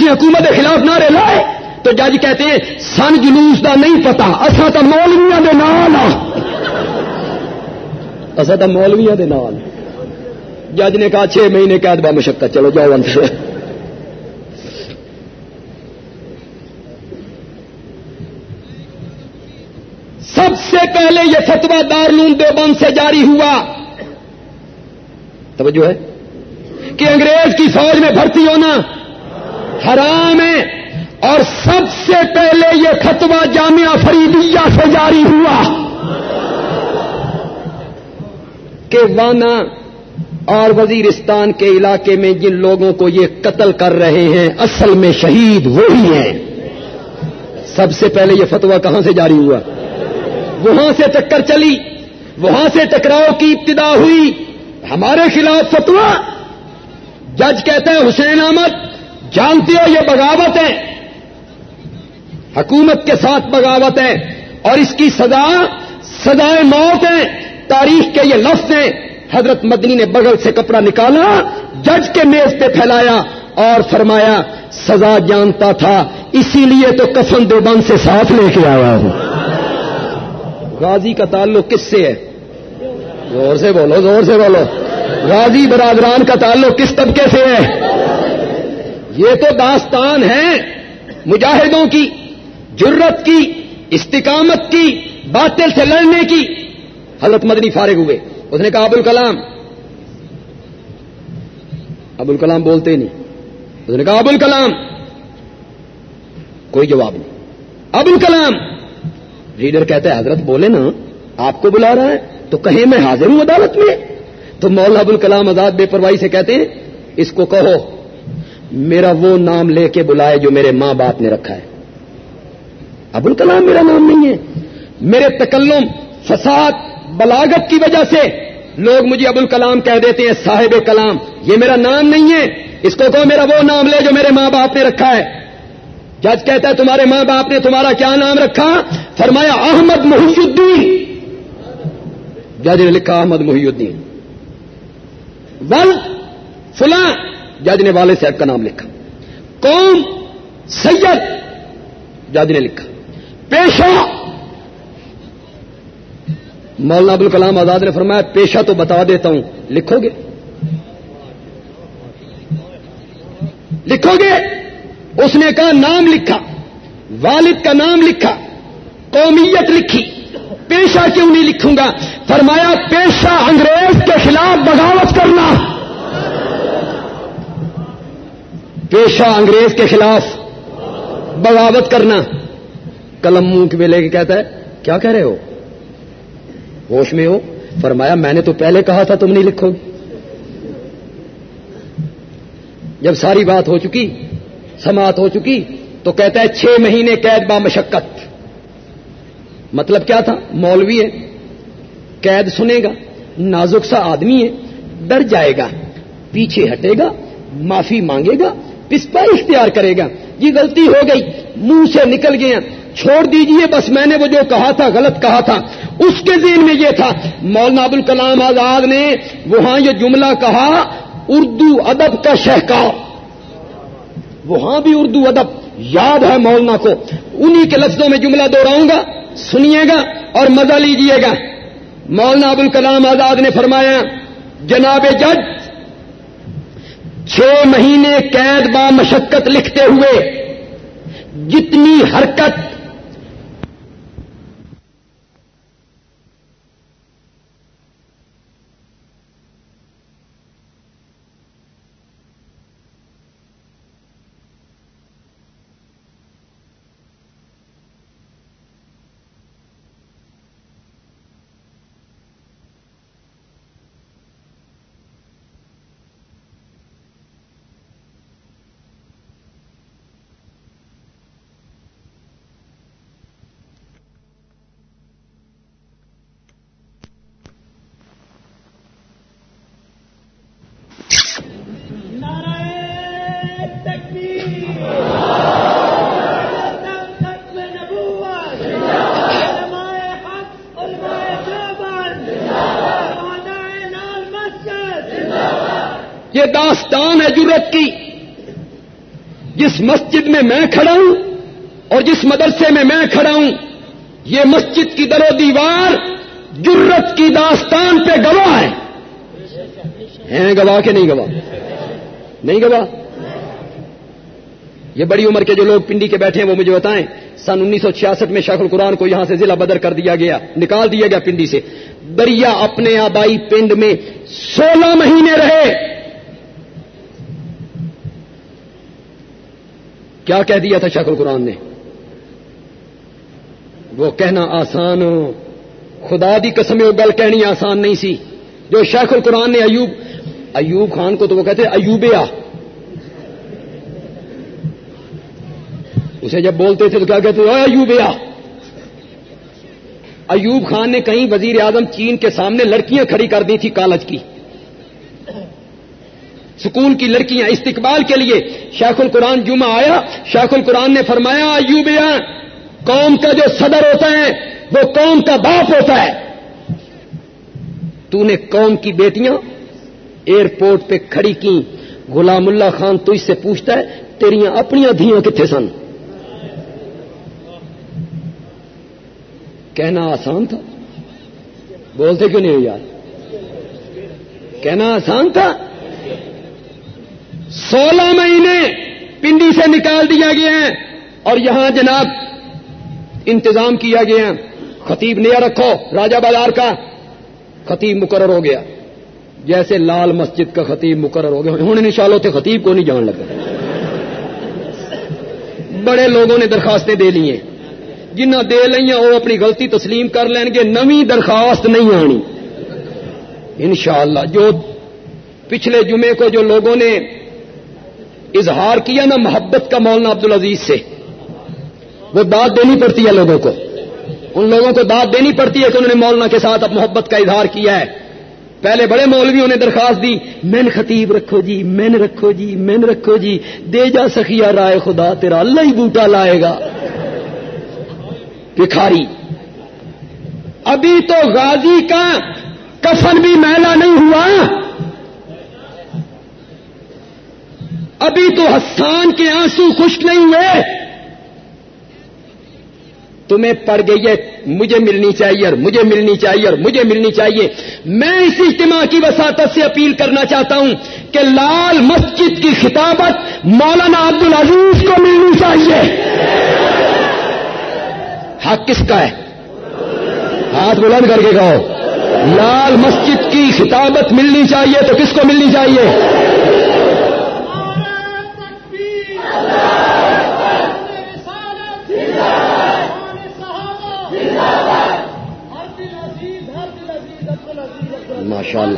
حکومت کے خلاف نعرے لائے؟ تو جج کہتے ہیں، سن جلوس کا نہیں پتا اصا تو مولویا کے نال اصا تو مولویا کے نال۔ جج نے کہا، چھ مہینے قید با مشقت، چلو جاؤ سے سب سے پہلے یہ فتوا دارلوم دیوبند سے جاری ہوا۔ توجہ ہے کہ انگریز کی فوج میں بھرتی ہونا حرام ہے۔ اور سب سے پہلے یہ فتوا جامعہ فریدیہ سے جاری ہوا کہ وانا اور وزیرستان کے علاقے میں جن لوگوں کو یہ قتل کر رہے ہیں، اصل میں شہید وہی ہیں۔ سب سے پہلے یہ فتوا کہاں سے جاری ہوا؟ وہاں سے چکر چلی، وہاں سے ٹکراؤ کی ابتدا ہوئی۔ ہمارے خلاف فتوا جج کہتے ہیں، حسین احمد، جانتے ہو یہ بغاوت ہے۔ حکومت کے ساتھ بغاوت ہے اور اس کی سزا، سزائے موت ہے، تاریخ کے یہ لفظ ہیں۔ حضرت مدنی نے بغل سے کپڑا نکالا، جج کے میز پہ پھیلایا اور فرمایا، سزا جانتا تھا، اسی لیے تو کفن دیوبند سے ساتھ لے کے آیا ہوں۔ غازی کا تعلق کس سے ہے؟ زور سے بولو، زور سے بولو۔ غازی برادران کا تعلق کس طبقے سے ہے؟ یہ تو داستان ہے مجاہدوں کی۔ جرت کی، استقامت کی، باطل سے لڑنے کی۔ حضرت مدنی فارغ ہوئے۔ اس نے کہا ابو الکلام ابو الکلام بولتے نہیں۔ اس نے کہا ابو الکلام کوئی جواب نہیں۔ ابو الکلام لیڈر کہتا ہے، حضرت بولے نا، آپ کو بلا رہا ہے، تو کہیں میں حاضر ہوں عدالت میں؟ تو مولا ابو الکلام آزاد بے پرواہی سے کہتے ہیں، اس کو کہو۔ میرا وہ نام لے کے بلائے جو میرے ماں باپ نے رکھا ہے۔ ابو الکلام میرا نام نہیں ہے۔ میرے تکلم، فساد بلاگت کی وجہ سے لوگ مجھے ابو الکلام کہہ دیتے ہیں، صاحب کلام۔ یہ میرا نام نہیں ہے۔ اس کو کہو میرا وہ نام لے جو میرے ماں باپ نے رکھا ہے۔ جج کہتا ہے تمہارے ماں باپ نے تمہارا کیا نام رکھا؟ فرمایا، احمد محی الدین جج نے لکھا، احمد محی الدین ول، فلاں۔ جج نے والے صاحب کا نام لکھا۔ قوم، سید۔ جج نے لکھا۔ پیشہ! مولانا ابو الکلام آزاد نے فرمایا، پیشہ تو بتا دیتا ہوں۔ لکھو گے؟ لکھو گے؟ اس نے کہا، نام لکھا۔ والد کا نام لکھا۔ قومیت لکھی۔ پیشہ کیوں نہیں لکھوں گا؟ فرمایا، پیشہ انگریز کے خلاف بغاوت کرنا۔ پیشہ انگریز کے خلاف بغاوت کرنا۔ قلم منہ کے لے کے کہتا ہے، کیا کہہ رہے ہو؟ ہوش میں ہو، فرمایا، میں نے تو پہلے کہا تھا تم نہیں لکھو۔ گی جب ساری بات ہو چکی، سماعت ہو چکی، تو کہتا ہے، چھ مہینے قید با مشقت۔ مطلب کیا تھا؟ مولوی ہے، قید سنے گا، نازک سا آدمی ہے، ڈر جائے گا، پیچھے ہٹے گا، معافی مانگے گا پسپا اختیار کرے گا۔ یہ غلطی ہو گئی، منہ سے نکل گیا چھوڑ دیجیے، بس میں نے وہ جو کہا تھا، غلط کہا تھا۔ اس کے ذہن میں یہ تھا، مولانا ابو الکلام آزاد نے وہاں یہ جملہ کہا، اردو ادب کا شہکار۔ وہاں بھی اردو ادب۔ یاد ہے مولانا کو۔ انہی کے لفظوں میں جملہ دوہراؤں گا، سنیے گا اور مزہ لیجیے گا۔ مولانا ابو الکلام آزاد نے فرمایا، جناب جج، چھ مہینے قید با مشقت لکھتے ہوئے جتنی حرکت اور جس مدرسے میں میں کھڑا ہوں، یہ مسجد کی در و دیوار جرت کی داستان پہ گواہ ہے۔ ہیں گواہ کے نہیں گواہ؟ نہیں گواہ؟ یہ بڑی عمر کے جو لوگ پنڈی کے بیٹھے ہیں، وہ مجھے بتائیں۔ سن انیس سو چھیاسٹھ میں شیخ القرآن کو یہاں سے ضلع بدر کر دیا گیا، نکال دیا گیا پنڈی سے۔ دریا اپنے آبائی پنڈ میں سولہ مہینے رہے۔ کیا کہہ دیا تھا شیخ القرآن نے؟ وہ کہنا آسان خدا دی قسم وہ گل کہنی آسان نہیں سی۔ جو شیخ القرآن نے ایوب ایوب خان کو تو وہ کہتے ایوبیا۔ اسے جب بولتے تھے تو کیا کہتے ایوبیا۔ ایوب خان نے کہیں وزیر اعظم چین کے سامنے لڑکیاں کھڑی کر دی تھی کالج کی۔ سکول کی لڑکیاں، استقبال کے لیے شیخ القرآن جمعہ آیا۔ شیخ القرآن نے فرمایا، ایوبیا قوم کا جو صدر ہوتا ہے، وہ قوم کا باپ ہوتا ہے۔ تو نے قوم کی بیٹیاں ایئرپورٹ پہ کھڑی کی غلام اللہ خان تو اس سے پوچھتا ہے، تیریاں اپنی دھیاں کتنے سن؟ کہنا آسان تھا۔ بولتے کیوں نہیں یار؟ کہنا آسان تھا۔ سولہ مہینے پنڈی سے نکال دیا گیا ہے۔ اور یہاں جناب انتظام کیا گیا خطیب نیا رکھو، راجہ بازار کا۔ خطیب مقرر ہو گیا۔ جیسے لال مسجد کا خطیب مقرر ہو گیا۔ انہوں نے نشالوں تھے خطیب کو نہیں جان لگا بڑے لوگوں نے درخواستیں دے لی ہیں۔ جنہ دے لیا وہ اپنی غلطی تسلیم کر لین گے۔ نوی درخواست نہیں آنی۔ انشاءاللہ جو پچھلے جمعے کو جو لوگوں نے اظہار کیا نا محبت کا مولانا عبد العزیز سے وہ داد دینی پڑتی ہے لوگوں کو۔ ان لوگوں کو داد دینی پڑتی ہے کہ انہوں نے مولانا کے ساتھ اب محبت کا اظہار کیا ہے۔ پہلے بڑے مولویوں نے درخواست دی مین خطیب رکھو جی مین رکھو جی مین رکھو جی دے جا سخیا رائے خدا، تیرا اللہ ہی بوٹا لائے گا۔ بکھاری۔ ابھی تو غازی کا کفن بھی میلا نہیں ہوا۔ ابھی تو حسان کے آنسو خشک نہیں ہوئے۔ تمہیں پڑ گئی ہے، مجھے ملنی چاہیے اور مجھے ملنی چاہیے اور مجھے ملنی چاہیے۔ میں اس اجتماع کی وساطت سے اپیل کرنا چاہتا ہوں کہ لال مسجد کی خطابت مولانا عبد العزیز کو ملنی چاہیے۔ حق کس کا ہے؟ ہاتھ بلند کر کے کہو۔ لال مسجد کی خطابت ملنی چاہیے تو کس کو ملنی چاہیے؟ ماشاء اللہ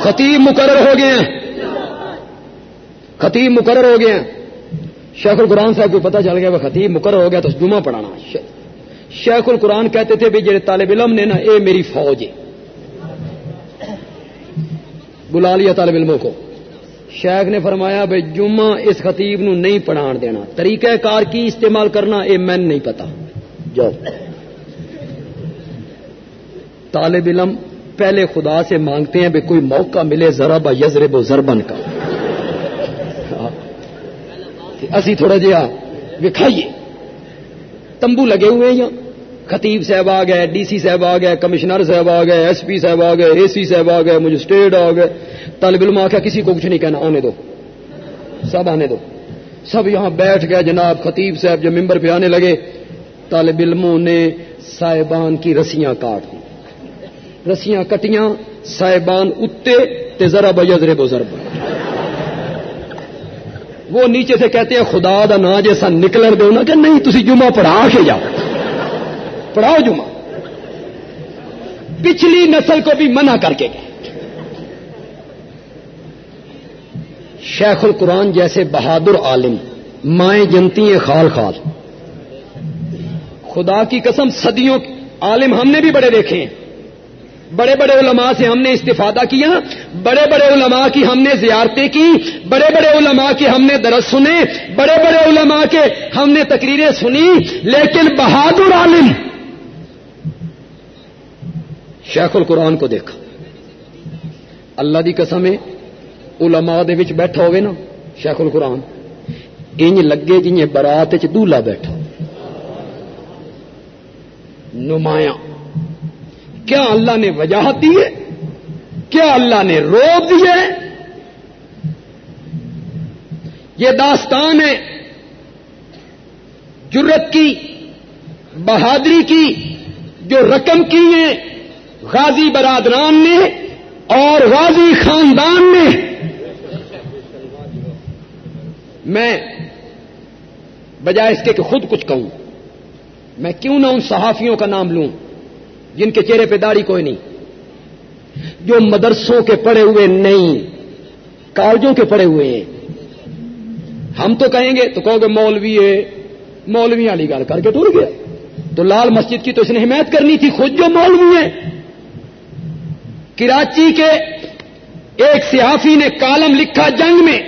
خطیب مقرر ہو گئے ہیں۔ خطیب مقرر ہو گئے ہیں۔ شیخ القرآن صاحب کو پتہ چل گیا وہ خطیب مقرر ہو گیا تو جمعہ پڑھانا۔ شیخ القرآن کہتے تھے بھی جڑے طالب علم نے نا اے میری فوج ہے۔ بلا لیا طالب علموں کو۔ شیخ نے فرمایا بھائی جمعہ اس خطیب نو نہیں پڑھان دینا۔ طریقہ کار کی استعمال کرنا اے مین نہیں پتا۔ جاؤ۔ طالب علم پہلے خدا سے مانگتے ہیں بھائی کوئی موقع ملے ذرا با یزر بو زربن کا۔ ہاں۔ اسی تھوڑا جہا وکھائیے۔ تمبو لگے ہوئے ہیں یہاں۔ خطیب صاحب آ گئے، ڈی سی صاحب آ گئے، کمشنر صاحب آ گئے، ایس پی صاحب آ گئے، اے سی صاحب آ گئے مجھے اسٹیٹ آ گئے، طالب علم آ کسی کو کچھ نہیں کہنا، آنے دو، سب آنے دو، سب یہاں بیٹھ گئے جناب خطیب صاحب جب ممبر پہ آنے لگے، طالب علموں نے صاحبان کی رسیاں کاٹ دی، رسیاں کٹیاں، صاحبان اتے تے ذرا بجر بزرگ وہ نیچے سے کہتے ہیں خدا دا نا جیسا نکلن دو نا کہ نہیں تھی جمعہ پڑھا کے جاؤ۔ پڑھاؤ جمعہ۔ پچھلی نسل کو بھی منع کر کے۔ گئے شیخ القرآن جیسے بہادر عالم، مائیں جنتی ہیں، خال خال۔ خدا کی قسم، صدیوں عالم ہم نے بھی بڑے دیکھے ہیں۔ بڑے بڑے علماء سے ہم نے استفادہ کیا، بڑے بڑے علماء کی ہم نے زیارتیں کی، بڑے بڑے علماء کے ہم نے درس سنے، بڑے بڑے علماء کے ہم نے تقریریں سنی، لیکن بہادر عالم شیخ القرآن کو دیکھا۔ اللہ دی قسم ہے، علماء دے وچ بیٹھا ہوگے نا، شیخ القرآن۔ انج لگے جی برات دولہ بیٹھا۔ نمایاں۔ کیا اللہ نے وجاہت دی ہے؟ کیا اللہ نے روب دیے یہ داستان ہے۔ جرت کی، بہادری کی، جو رقم کی ہے غازی برادران نے اور غازی خاندان نے میں بجائے اس کے کہ خود کچھ کہوں میں کیوں نہ ان صحافیوں کا نام لوں جن کے چہرے پہ داڑھی کوئی نہیں جو مدرسوں کے پڑے ہوئے نہیں کالجوں کے پڑے ہوئے ہیں ہم تو کہیں گے تو کہو گے مولوی ہے، مولوی والی گال کر کے ٹور گیا۔ تو لال مسجد کی تو اس نے حمایت کرنی تھی، خود جو مولوی ہے کراچی کے ایک صحافی نے کالم لکھا جنگ میں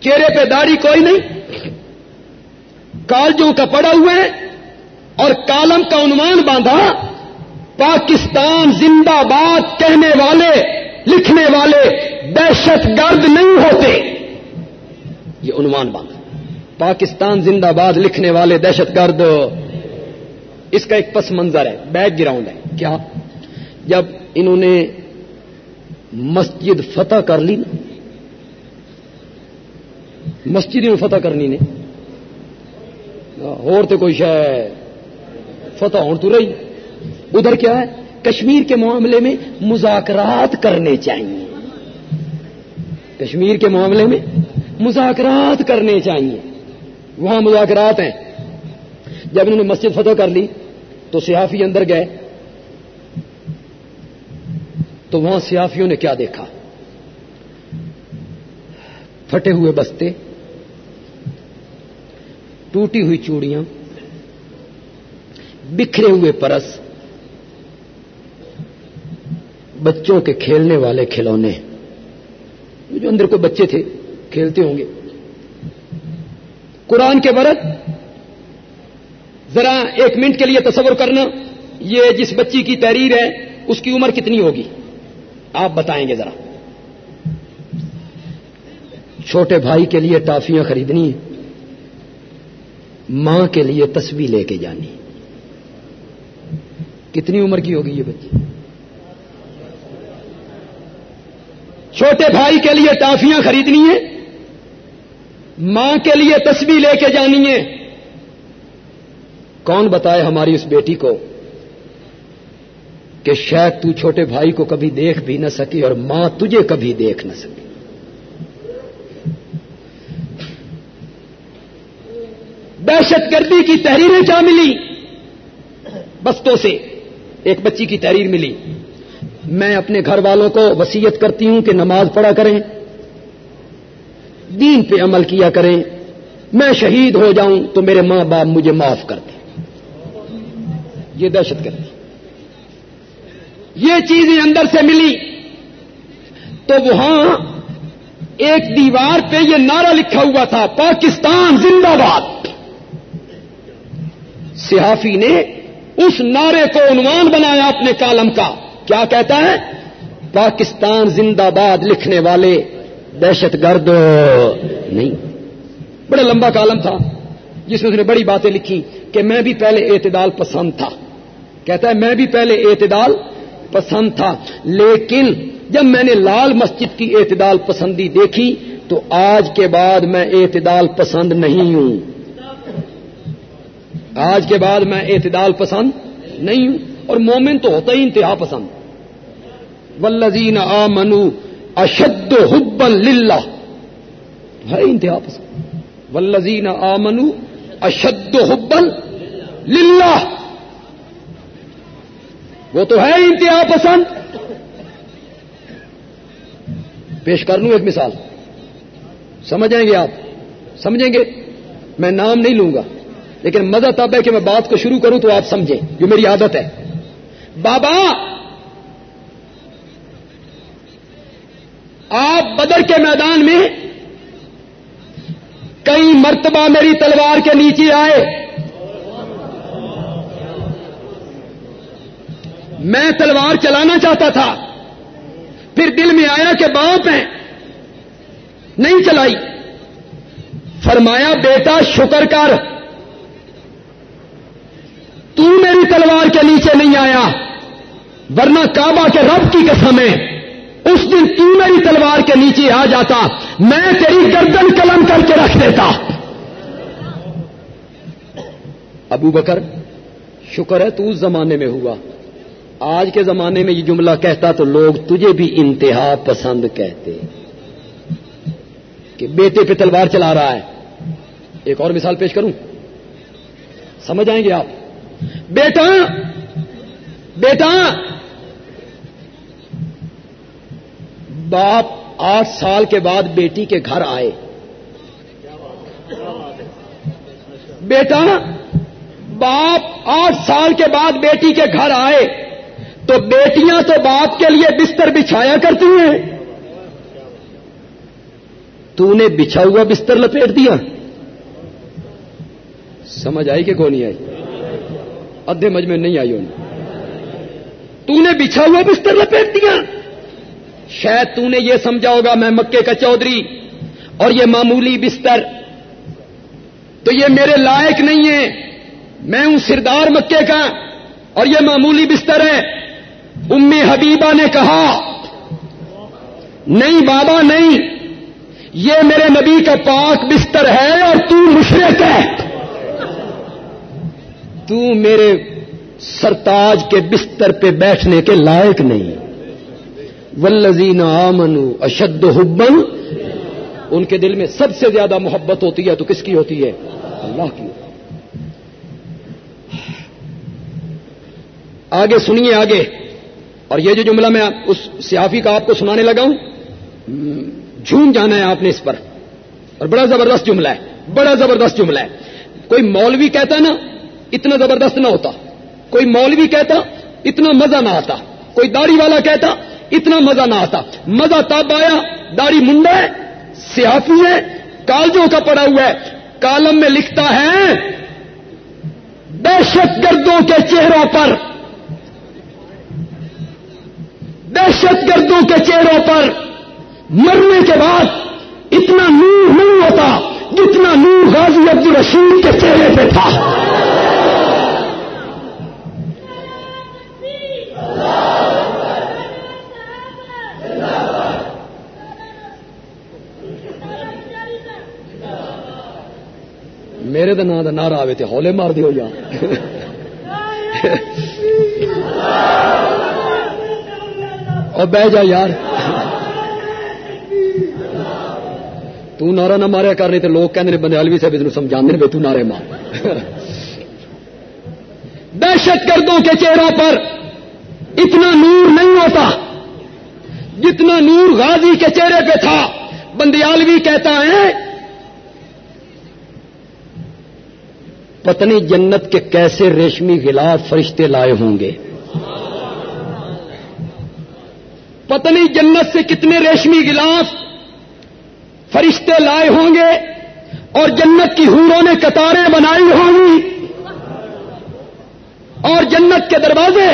چہرے پہ داڑھی کوئی نہیں، کالجوں کا پڑا ہوا ہے اور کالم کا عنوان باندھا، پاکستان زندہ باد کہنے والے، لکھنے والے دہشت گرد نہیں ہوتے۔ یہ عنوان باندھا۔ پاکستان زندہ باد لکھنے والے دہشت گرد اس کا ایک پس منظر ہے، بیک گراؤنڈ ہے۔ کیا؟ جب انہوں نے مسجد فتح کر لی نا مسجد میں فتح کرنی نے اور تو کوئی شہ فتح ہو تو رہی۔ ادھر کیا ہے؟ کشمیر کے معاملے میں مذاکرات کرنے چاہیے۔ کشمیر کے معاملے میں مذاکرات کرنے چاہیے۔ وہاں مذاکرات ہیں۔ جب انہوں نے مسجد فتح کر لی تو سیافی اندر گئے تو وہاں سیافیوں نے کیا دیکھا پھٹے ہوئے بستے، ٹوٹی ہوئی چوڑیاں، بکھرے ہوئے پرس، بچوں کے کھیلنے والے کھلونے۔ جو اندر کوئی بچے تھے، کھیلتے ہوں گے۔ قرآن کے برت ذرا ایک منٹ کے لیے تصور کرنا، یہ جس بچی کی تحریر ہے، اس کی عمر کتنی ہوگی؟ آپ بتائیں گے ذرا۔ چھوٹے بھائی کے لیے ٹافیاں خریدنی، ماں کے لیے تصویر لے کے جانی۔ کتنی عمر کی ہوگی یہ بچی؟ چھوٹے بھائی کے لیے ٹافیاں خریدنی ہے ماں کے لیے تصویر لے کے جانی ہے کون بتائے ہماری اس بیٹی کو کہ شاید تو چھوٹے بھائی کو کبھی دیکھ بھی نہ سکی اور ماں تجھے کبھی دیکھ نہ سکی؟ دہشت گردی کی تحریریں کیا ملی۔ بستوں سے ایک بچی کی تحریر ملی۔ میں اپنے گھر والوں کو وسیعت کرتی ہوں کہ نماز پڑھا کریں۔ دین پہ عمل کیا کریں۔ میں شہید ہو جاؤں تو میرے ماں باپ مجھے معاف کر دیں۔ یہ دہشت گردی۔ یہ چیزیں اندر سے ملی۔ تو وہاں ایک دیوار پہ یہ نعرہ لکھا ہوا تھا، پاکستان زندہ باد۔ صحافی نے اس نعرے کو عنوان بنایا اپنے کالم کا۔ کیا کہتا ہے؟ پاکستان زندہ باد لکھنے والے دہشت گرد۔ نہیں، بڑا لمبا کالم تھا، جس میں اس نے بڑی باتیں لکھی کہ میں بھی پہلے اعتدال پسند تھا۔ کہتا ہے، میں بھی پہلے اعتدال پسند تھا، لیکن جب میں نے لال مسجد کی اعتدال پسندی دیکھی، تو آج کے بعد میں اعتدال پسند نہیں ہوں۔ آج کے بعد میں اعتدال پسند نہیں ہوں۔ اور مومن تو ہوتا ہی انتہا پسند۔ ولزین آ منو اشد حبن للہ ہے انتہا پسند۔ ولزین آ منو اشد حبن للہ وہ تو ہے انتہا پسند۔ پیش کر لوں ایک مثال۔ سمجھیں گے آپ؟ سمجھیں گے؟ میں نام نہیں لوں گا۔ لیکن مزہ تب ہے کہ میں بات کو شروع کروں تو آپ سمجھیں۔ جو میری عادت ہے۔ بابا! آپ بدر کے میدان میں کئی مرتبہ میری تلوار کے نیچے آئے۔ میں تلوار چلانا چاہتا تھا۔ پھر دل میں آیا کہ باپ ہیں۔ نہیں چلائی۔ فرمایا، بیٹا، شکر کر۔ تو میری تلوار کے نیچے نہیں آیا۔ ورنہ کعبہ کے رب کی قسم ہے۔ اس دن تو میری تلوار کے نیچے آ جاتا۔ میں تیری گردن قلم کر کے رکھ دیتا۔ ابو بکر، شکر ہے تو اس زمانے میں ہوا۔ آج کے زمانے میں یہ جملہ کہتا تو لوگ تجھے بھی انتہا پسند کہتے کہ بیٹے پہ تلوار چلا رہا ہے۔ ایک اور مثال پیش کروں۔ سمجھ آئیں گے آپ؟ بیٹا بیٹا، باپ آٹھ سال کے بعد بیٹی کے گھر آئے۔ بیٹا، باپ آٹھ سال کے بعد بیٹی کے گھر آئے۔ تو بیٹیاں تو باپ کے لیے بستر بچھایا کرتی ہیں۔ تو نے بچھا ہوا بستر لپیٹ دیا۔ سمجھ آئی کہ کون نہیں آئی؟ ادھے مجھ میں نہیں آئی تو نے بچھا ہوا بستر لپیٹ دیا۔ شاید تو نے یہ سمجھا ہوگا میں مکے کا چودھری اور یہ معمولی بستر۔ تو یہ میرے لائق نہیں ہے۔ میں ہوں سردار مکے کا اور یہ معمولی بستر ہے۔ امی حبیبہ نے کہا، نہیں بابا نہیں، یہ میرے نبی کا پاک بستر ہے اور تو مشرق ہے۔ تو میرے سرتاج کے بستر پہ بیٹھنے کے لائق نہیں۔ ولزین آمنو اشد حبن ان کے دل میں سب سے زیادہ محبت ہوتی ہے تو کس کی ہوتی ہے؟ اللہ کی۔ آگے سنیے آگے۔ اور یہ جو جملہ میں اس سیافی کا آپ کو سنانے لگا ہوں، جھوم جانا ہے آپ نے اس پر۔ اور بڑا زبردست جملہ ہے، بڑا زبردست جملہ ہے۔ کوئی مولوی کہتا نا، اتنا زبردست نہ ہوتا۔ کوئی مولوی کہتا، اتنا مزہ نہ آتا۔ کوئی داڑھی والا کہتا، اتنا مزہ نہ آتا۔ مزہ تب آیا، داڑھی منڈا ہے سیافی ہے، کالجوں کا پڑا ہوا ہے۔ کالم میں لکھتا ہے، دہشت گردوں کے چہروں پر۔ دہشت گردوں کے چہروں پر مرنے کے بعد اتنا نور نہیں ہوتا جتنا نور غازی عبد الرشید کے چہرے پہ تھا۔ میرے تو نام کا نعرہ آئے تھے ہولے مار دیو یا۔ اور بہ جا یار۔ تو نعرہ نہ ماریا کرنے تو لوگ کہتے ہیں بندے صاحب سمجھا بے تو نعرے مار۔ دہشت گردوں کے چہروں پر اتنا نور نہیں ہوتا جتنا نور غازی کے چہرے پہ تھا۔ بندیالوی کہتا ہے پتنی جنت کے کیسے ریشمی غلاف فرشتے لائے ہوں گے۔ پتنی جنت سے کتنے ریشمی گلاف فرشتے لائے ہوں گے اور جنت کی ہوروں نے قطاریں بنائی ہوں گی اور جنت کے دروازے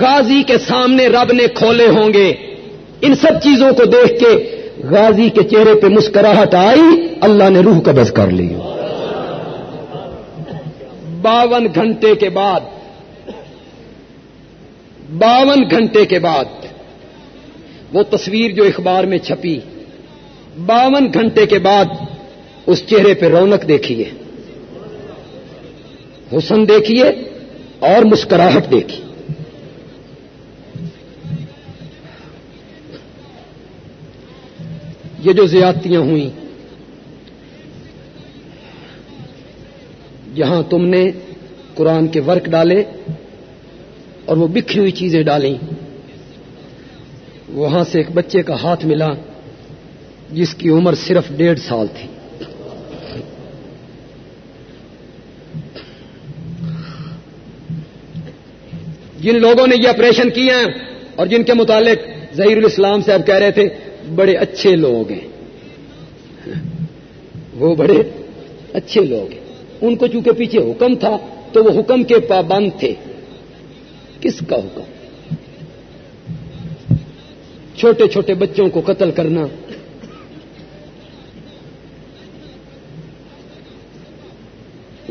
غازی کے سامنے رب نے کھولے ہوں گے۔ ان سب چیزوں کو دیکھ کے غازی کے چہرے پہ مسکراہٹ آئی، اللہ نے روح قبض کر لی۔ باون گھنٹے کے بعد، باون گھنٹے کے بعد وہ تصویر جو اخبار میں چھپی، باون گھنٹے کے بعد اس چہرے پہ رونق دیکھیے۔ حسن دیکھیے اور مسکراہٹ دیکھیے۔ یہ جو زیادتیاں ہوئیں، جہاں تم نے قرآن کے ورک ڈالے اور وہ بکھری ہوئی چیزیں ڈالیں۔ وہاں سے ایک بچے کا ہاتھ ملا جس کی عمر صرف ڈیڑھ سال تھی۔ جن لوگوں نے یہ آپریشن کیے ہیں اور جن کے متعلق ظہیر الاسلام صاحب کہہ رہے تھے، بڑے اچھے لوگ ہیں۔ وہ بڑے اچھے لوگ ہیں۔ ان کو چونکہ پیچھے حکم تھا تو وہ حکم کے پابند تھے۔ کس کا حکم؟ چھوٹے چھوٹے بچوں کو قتل کرنا۔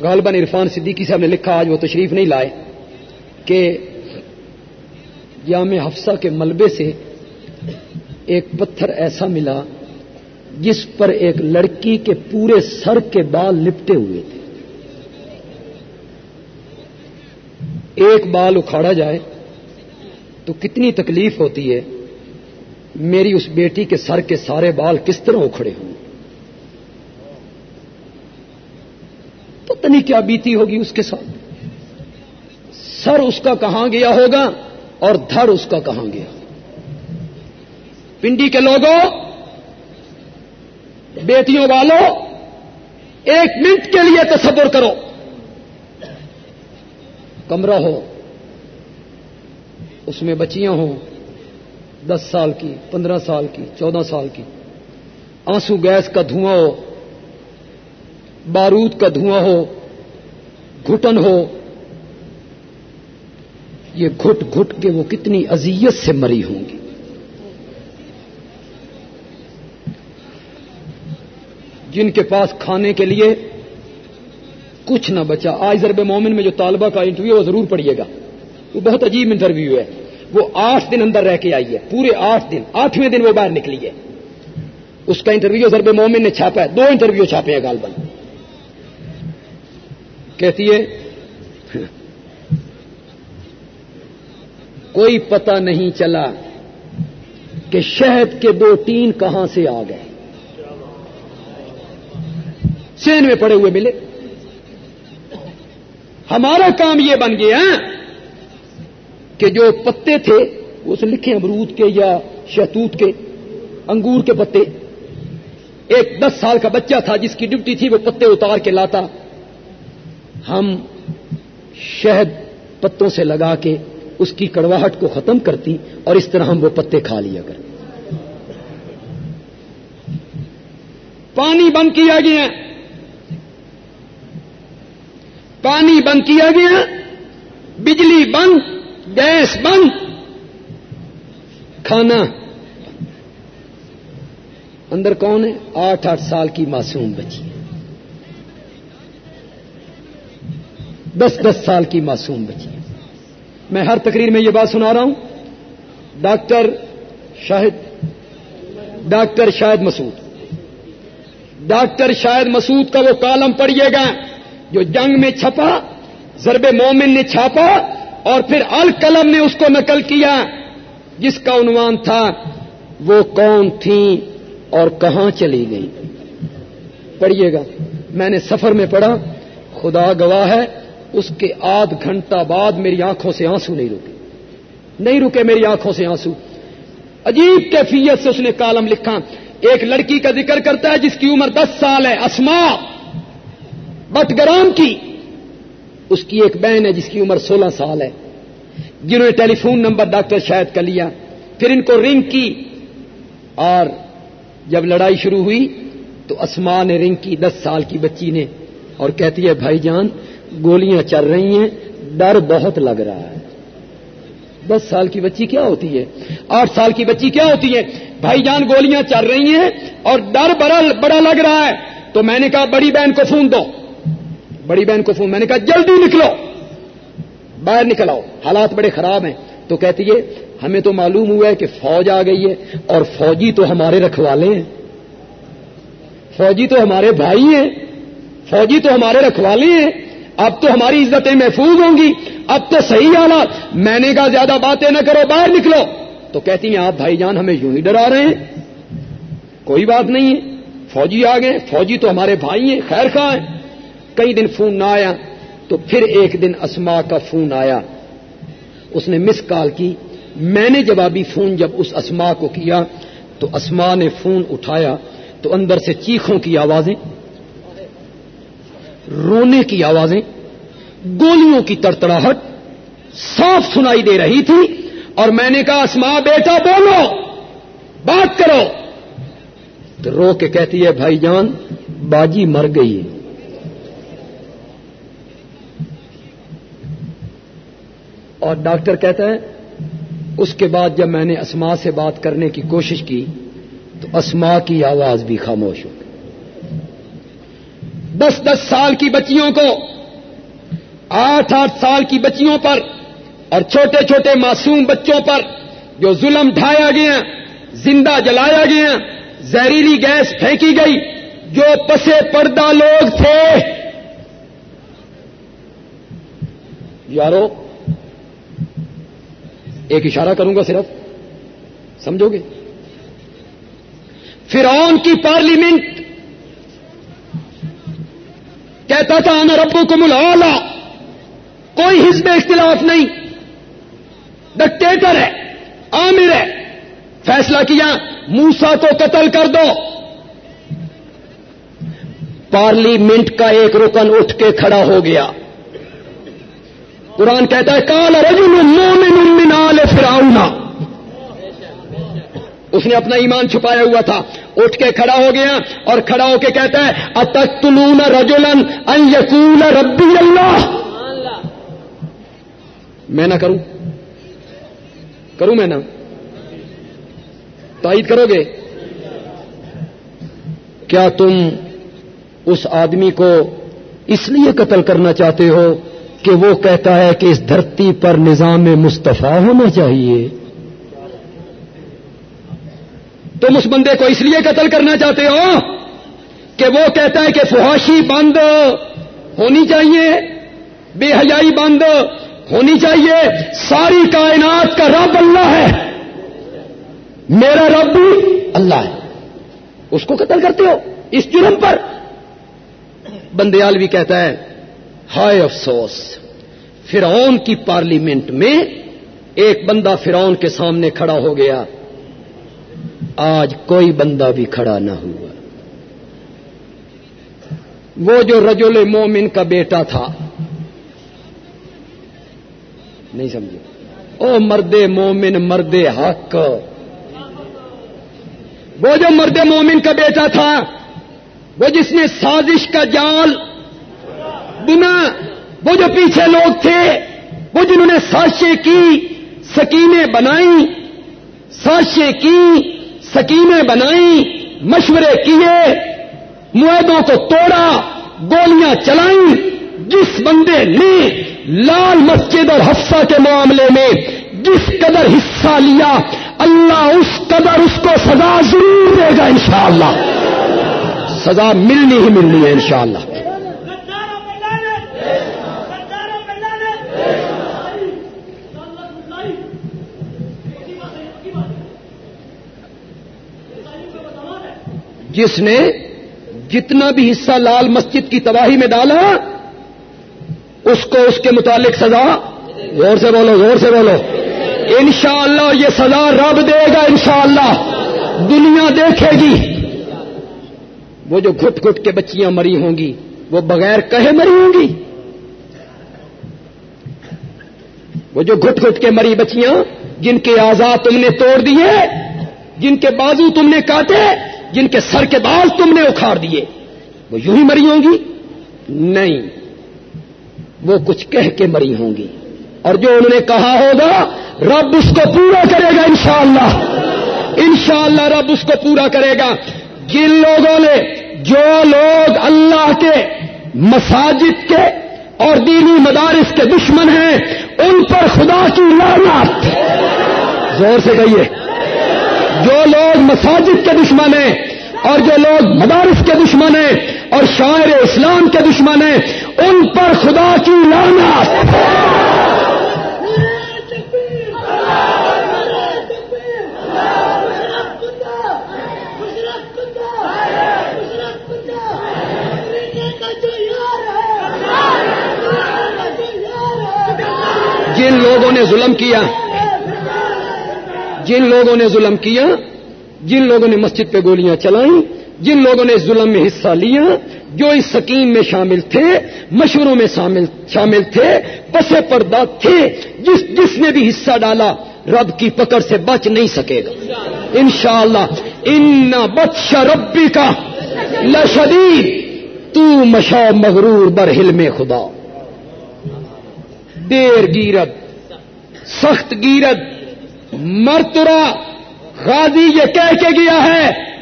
غالباً عرفان صدیقی صاحب نے لکھا، آج وہ تشریف نہیں لائے، کہ جامع حفصہ کے ملبے سے ایک پتھر ایسا ملا جس پر ایک لڑکی کے پورے سر کے بال لپٹے ہوئے تھے۔ ایک بال اکھاڑا جائے تو کتنی تکلیف ہوتی ہے۔ میری اس بیٹی کے سر کے سارے بال کس طرح اکھڑے ہوں؟ پتہ نہیں کیا بیتی ہوگی اس کے ساتھ؟ سر اس کا کہاں گیا ہوگا اور دھڑ اس کا کہاں گیا؟ پنڈی کے لوگوں، بیٹیوں والوں، ایک منٹ کے لیے تصور کرو۔ کمرہ ہو، اس میں بچیاں ہوں دس سال کی، پندرہ سال کی، چودہ سال کی۔ آنسو گیس کا دھواں ہو بارود کا دھواں ہو، گھٹن ہو، یہ گھٹ گھٹ کے وہ کتنی اذیت سے مری ہوں گی۔ جن کے پاس کھانے کے لیے کچھ نہ بچا، آج ضرب مومن میں جو طالبہ کا انٹرویو وہ ضرور پڑھیے گا۔ وہ بہت عجیب انٹرویو ہے۔ وہ آٹھ دن اندر رہ کے آئی ہے، پورے آٹھ دن، آٹھویں دن وہ باہر نکلی ہے۔ اس کا انٹرویو ضرب مومن نے چھاپا ہے، دو انٹرویو چھاپے ہیں غالباً۔ کہتی ہے، کوئی پتہ نہیں چلا کہ شہد کے دو تین کہاں سے آ گئے۔ سین میں پڑے ہوئے ملے۔ ہمارا کام یہ بن گیا کہ جو پتے تھے، وہ سے لکھے امرود کے یا شہتوت کے، انگور کے پتے۔ ایک دس سال کا بچہ تھا، جس کی ڈیوٹی تھی، وہ پتے اتار کے لاتا۔ ہم شہد پتوں سے لگا کے اس کی کڑواہٹ کو ختم کرتی اور اس طرح ہم وہ پتے کھا لیا کر پانی بند کیا گیا۔ پانی بند کیا گیا۔ بجلی بند۔ گیس بند. کھانا. اندر کون ہے؟ آٹھ آٹھ سال کی معصوم بچی. دس دس سال کی معصوم بچی. میں ہر تقریر میں یہ بات سنا رہا ہوں. Doctor Shahid doctor Shahid Masood. Doctor Shahid Masood کا وہ کالم پڑھیے گا جو جنگ میں چھپا، ضرب مومن نے چھاپا اور پھر القلم نے اس کو نقل کیا، جس کا عنوان تھا، وہ کون تھی اور کہاں چلی گئی۔ پڑھیے گا۔ میں نے سفر میں پڑھا، خدا گواہ ہے، اس کے آدھ گھنٹہ بعد میری آنکھوں سے آنسو نہیں رکے نہیں رکے میری آنکھوں سے آنسو۔ عجیب کیفیت سے اس نے کالم لکھا۔ ایک لڑکی کا ذکر کرتا ہے، جس کی عمر دس سال ہے اسما بٹ گرام کی۔ اس کی ایک بہن ہے جس کی عمر سولہ سال ہے۔ جنہوں نے ٹیلی فون نمبر ڈاکٹر شاید کا لیا۔ پھر ان کو رنگ کی اور جب لڑائی شروع ہوئی تو اسما نے رنگ کی، دس سال کی بچی نے۔ اور کہتی ہے، بھائی جان، گولیاں چل رہی ہیں، ڈر بہت لگ رہا ہے۔ دس سال کی بچی کیا ہوتی ہے؟ آٹھ سال کی بچی کیا ہوتی ہے؟ بھائی جان، گولیاں چل رہی ہیں اور ڈر بڑا بڑا لگ رہا ہے۔ تو میں نے کہا، بڑی بہن کو فون دو۔ بڑی بہن کو فون، میں نے کہا، جلدی نکلو۔ باہر نکل آؤ۔ حالات بڑے خراب ہیں۔ تو کہتی ہے، ہمیں تو معلوم ہوا ہے کہ فوج آ گئی ہے اور فوجی تو ہمارے رکھوالے ہیں۔ فوجی تو ہمارے بھائی ہیں۔ فوجی تو ہمارے رکھوالے ہیں۔ اب تو ہماری عزتیں محفوظ ہوں گی۔ اب تو صحیح حالات۔ میں نے کہا، زیادہ باتیں نہ کرو، باہر نکلو۔ تو کہتی ہیں، آپ بھائی جان، ہمیں یوں ہی ڈرا رہے ہیں۔ کوئی بات نہیں ہے۔ فوجی آ گئے، فوجی تو ہمارے بھائی ہیں، خیر خواہ ہیں۔ کئی دن فون نہ آیا تو پھر ایک دن اسما کا فون آیا۔ اس نے مس کال کی۔ میں نے جوابی فون جب اس اسما کو کیا تو اسما نے فون اٹھایا تو اندر سے چیخوں کی آوازیں، رونے کی آوازیں، گولیوں کی تڑتڑاہٹ صاف سنائی دے رہی تھی اور میں نے کہا اسما بیٹا بولو، بات کرو۔ تو رو کے کہتی ہے، بھائی جان، باجی مر گئی اور ڈاکٹر کہتا ہے اس کے بعد جب میں نے اسما سے بات کرنے کی کوشش کی، تو اسما کی آواز بھی خاموش ہو گئی۔ دس دس سال کی بچیوں کو، آٹھ آٹھ سال کی بچیوں پر اور چھوٹے چھوٹے معصوم بچوں پر جو ظلم ڈھایا گیا زندہ جلایا گیا زہریلی گیس پھینکی گئی، جو پسے پردہ لوگ تھے۔ یارو ایک اشارہ کروں گا صرف۔ سمجھو گے؟ فرعون کی پارلیمنٹ کہتا تھا، انا ربو کو ملا کوئی حزب اختلاف نہیں۔ ڈکٹیٹر ہے عامر ہے۔ فیصلہ کیا موسا کو قتل کر دو۔ پارلیمنٹ کا ایک رکن اٹھ کے کھڑا ہو گیا۔ قرآن کہتا ہے کال رجل مومن من آل فراؤنا اس نے اپنا ایمان چھپایا ہوا تھا۔ اٹھ کے کھڑا ہو گیا اور کھڑا ہو کے کہتا ہے، اتقتلون رجولن ان یقول ربی اللہ؟ میں نہ کروں۔ کروں میں نہ۔ تائید کرو گے؟ کیا تم اس آدمی کو اس لیے قتل کرنا چاہتے ہو کہ وہ کہتا ہے کہ اس دھرتی پر نظام مصطفیٰ ہونا چاہیے۔ تم اس بندے کو اس لیے قتل کرنا چاہتے ہو کہ وہ کہتا ہے کہ فحاشی بند ہونی چاہیے، بے حیائی بند ہونی چاہیے، ساری کائنات کا رب اللہ ہے۔ میرا رب بھی اللہ ہے۔ اس کو قتل کرتے ہو، اس جرم پر۔ بندیال بھی کہتا ہے ہائے افسوس، فرعون کی پارلیمنٹ میں ایک بندہ فرعون کے سامنے کھڑا ہو گیا۔ آج کوئی بندہ بھی کھڑا نہ ہوا۔ وہ جو رجل مومن کا بیٹا تھا۔ نہیں سمجھے۔ او مرد مومن، مرد حق۔ وہ جو مرد مومن کا بیٹا تھا، وہ جس نے سازش کا جال بنا وہ جو پیچھے لوگ تھے، وہ جنہوں نے سازشیں کی سکینیں بنائی سازشیں کی سکینیں بنائی مشورے کیے، معاہدوں کو توڑا، گولیاں چلائیں، جس بندے نے لال مسجد اور حفصہ کے معاملے میں جس قدر حصہ لیا، اللہ اس قدر اس کو سزا ضرور دے گا انشاءاللہ۔ سزا ملنی ہی ملنی ہے انشاءاللہ۔ جس نے جتنا بھی حصہ لال مسجد کی تباہی میں ڈالا، اس کو اس کے متعلق سزا۔ زور سے بولو زور سے بولو۔ انشاءاللہ یہ سزا رب دے گا، انشاءاللہ۔ دنیا دیکھے گی۔ وہ جو گھٹ گھٹ کے بچیاں مری ہوں گی، وہ بغیر کہے مری ہوں گی۔ وہ جو گھٹ گھٹ کے مری بچیاں، جن کے آزاد تم نے توڑ دیے، جن کے بازو تم نے کاٹے جن کے سر کے بال تم نے اکھاڑ دیے، وہ یوں ہی مری ہوں گی؟ نہیں، وہ کچھ کہہ کے مری ہوں گی۔ اور جو انہوں نے کہا ہوگا، رب اس کو پورا کرے گا انشاءاللہ۔ انشاءاللہ رب اس کو پورا کرے گا۔ جن لوگوں نے، جو لوگ اللہ کے مساجد کے اور دینی مدارس کے دشمن ہیں، ان پر خدا کی لعنت۔ زور سے کہیے۔ جو لوگ مساجد کے دشمن ہیں اور جو لوگ مدارس کے دشمن ہیں اور شاعر اسلام کے دشمن ہیں، ان پر خدا کی لعنت۔ جن لوگوں نے ظلم کیا جن لوگوں نے ظلم کیا، جن لوگوں نے مسجد پہ گولیاں چلائیں، جن لوگوں نے اس ظلم میں حصہ لیا، جو اس سکیم میں شامل تھے، مشوروں میں شامل تھے پسے پردہ تھے، جس جس نے بھی حصہ ڈالا، رب کی پکڑ سے بچ نہیں سکے گا۔ انشاءاللہ، ان بچ ربی کا لشدید۔ تو مشا مغرور بر میں خدا۔ دیر گیرت، سخت گیرت۔ مرترا غازی یہ کہہ کے گیا ہے،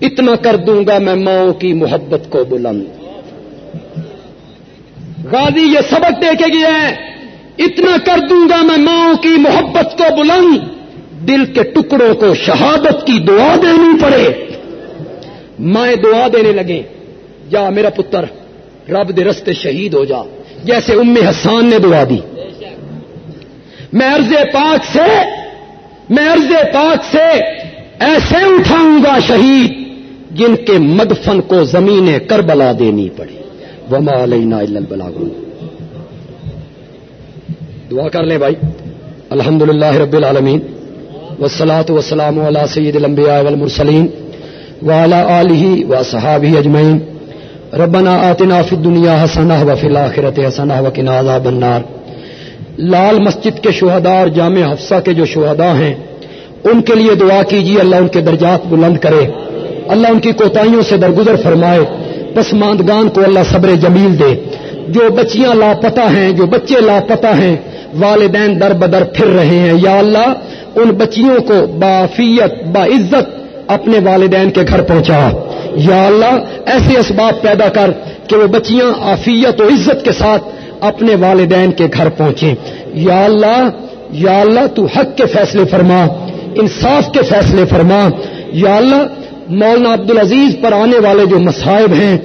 اتنا کر دوں گا میں ماؤں کی محبت کو بلند۔ غازی یہ سبق دے کے گیا ہے، اتنا کر دوں گا میں ماؤں کی محبت کو بلند۔ دل کے ٹکڑوں کو شہادت کی دعا دینی پڑے۔ مائیں دعا دینے لگے جا میرا پتر، رب دے رستے شہید ہو جا۔ جیسے ام حسان نے دعا دی۔ میں پاک سے میں پاک سے ایسے اٹھاؤں گا شہید جن کے مدفن کو زمین کربلا دینی پڑے وما علینا البلاغ دعا کر لیں بھائی۔ الحمد للہ رب العالمین۔ وسلاۃ وسلام علیہ سید الانبیاء والمرسلین۔ وعلى آله وصحابه اجمعین۔ ربنا آتنا فی الدنیا حسنہ وفی الاخرت حسنہ وقنا عذاب النار۔ لال مسجد کے شہداء اور جامع حفصہ کے جو شہداء ہیں، ان کے لیے دعا کیجیے، اللہ ان کے درجات بلند کرے۔ اللہ ان کی کوتاہیوں سے درگزر فرمائے۔ پسماندگان کو اللہ صبر جمیل دے۔ جو بچیاں لاپتہ ہیں، جو بچے لاپتہ ہیں، والدین در بدر پھر رہے ہیں۔ یا اللہ، ان بچیوں کو بافیت با عزت اپنے والدین کے گھر پہنچا۔ یا اللہ، ایسے اسباب پیدا کر کہ وہ بچیاں آفیت و عزت کے ساتھ اپنے والدین کے گھر پہنچیں۔ یا اللہ یا اللہ، تو حق کے فیصلے فرما، انصاف کے فیصلے فرما۔ یا اللہ، مولانا عبد العزیز پر آنے والے جو مصائب ہیں،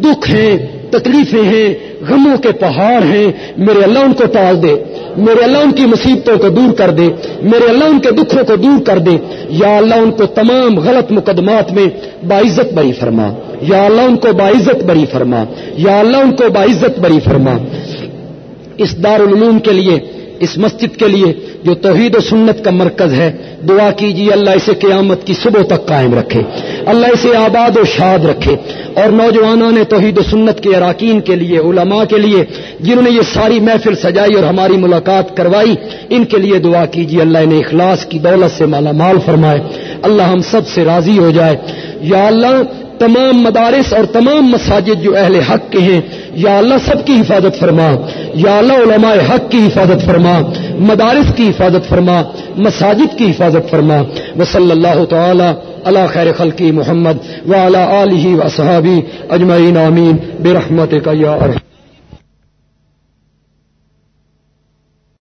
دکھ ہیں، تکلیفیں ہیں، غموں کے پہاڑ ہیں، میرے اللہ ان کو ٹال دے۔ میرے اللہ ان کی مصیبتوں کو دور کر دے۔ میرے اللہ ان کے دکھوں کو دور کر دے۔ یا اللہ، ان کو تمام غلط مقدمات میں باعزت بری فرما۔ یا اللہ، ان کو باعزت بری فرما۔ یا اللہ، ان کو باعزت بری فرما۔ اس دارالعلوم کے لیے، اس مسجد کے لیے جو توحید و سنت کا مرکز ہے، دعا کیجیے اللہ اسے قیامت کی صبح تک قائم رکھے۔ اللہ اسے آباد و شاد رکھے۔ اور نوجوانوں نے توحید و سنت کے اراکین کے لیے، علماء کے لیے، جنہوں نے یہ ساری محفل سجائی اور ہماری ملاقات کروائی، ان کے لیے دعا کیجیے اللہ نے اخلاص کی دولت سے مالا مال فرمائے۔ اللہ ہم سب سے راضی ہو جائے۔ یا اللہ تمام مدارس اور تمام مساجد جو اہل حق کے ہیں، یا اللہ سب کی حفاظت فرما، یا اللہ علماء حق کی حفاظت فرما، مدارس کی حفاظت فرما، مساجد کی حفاظت فرما۔ و صلی اللہ تعالی اللہ خیر خلقی محمد و علیہ و صحابی اجمعین امین بے رحمت کا یا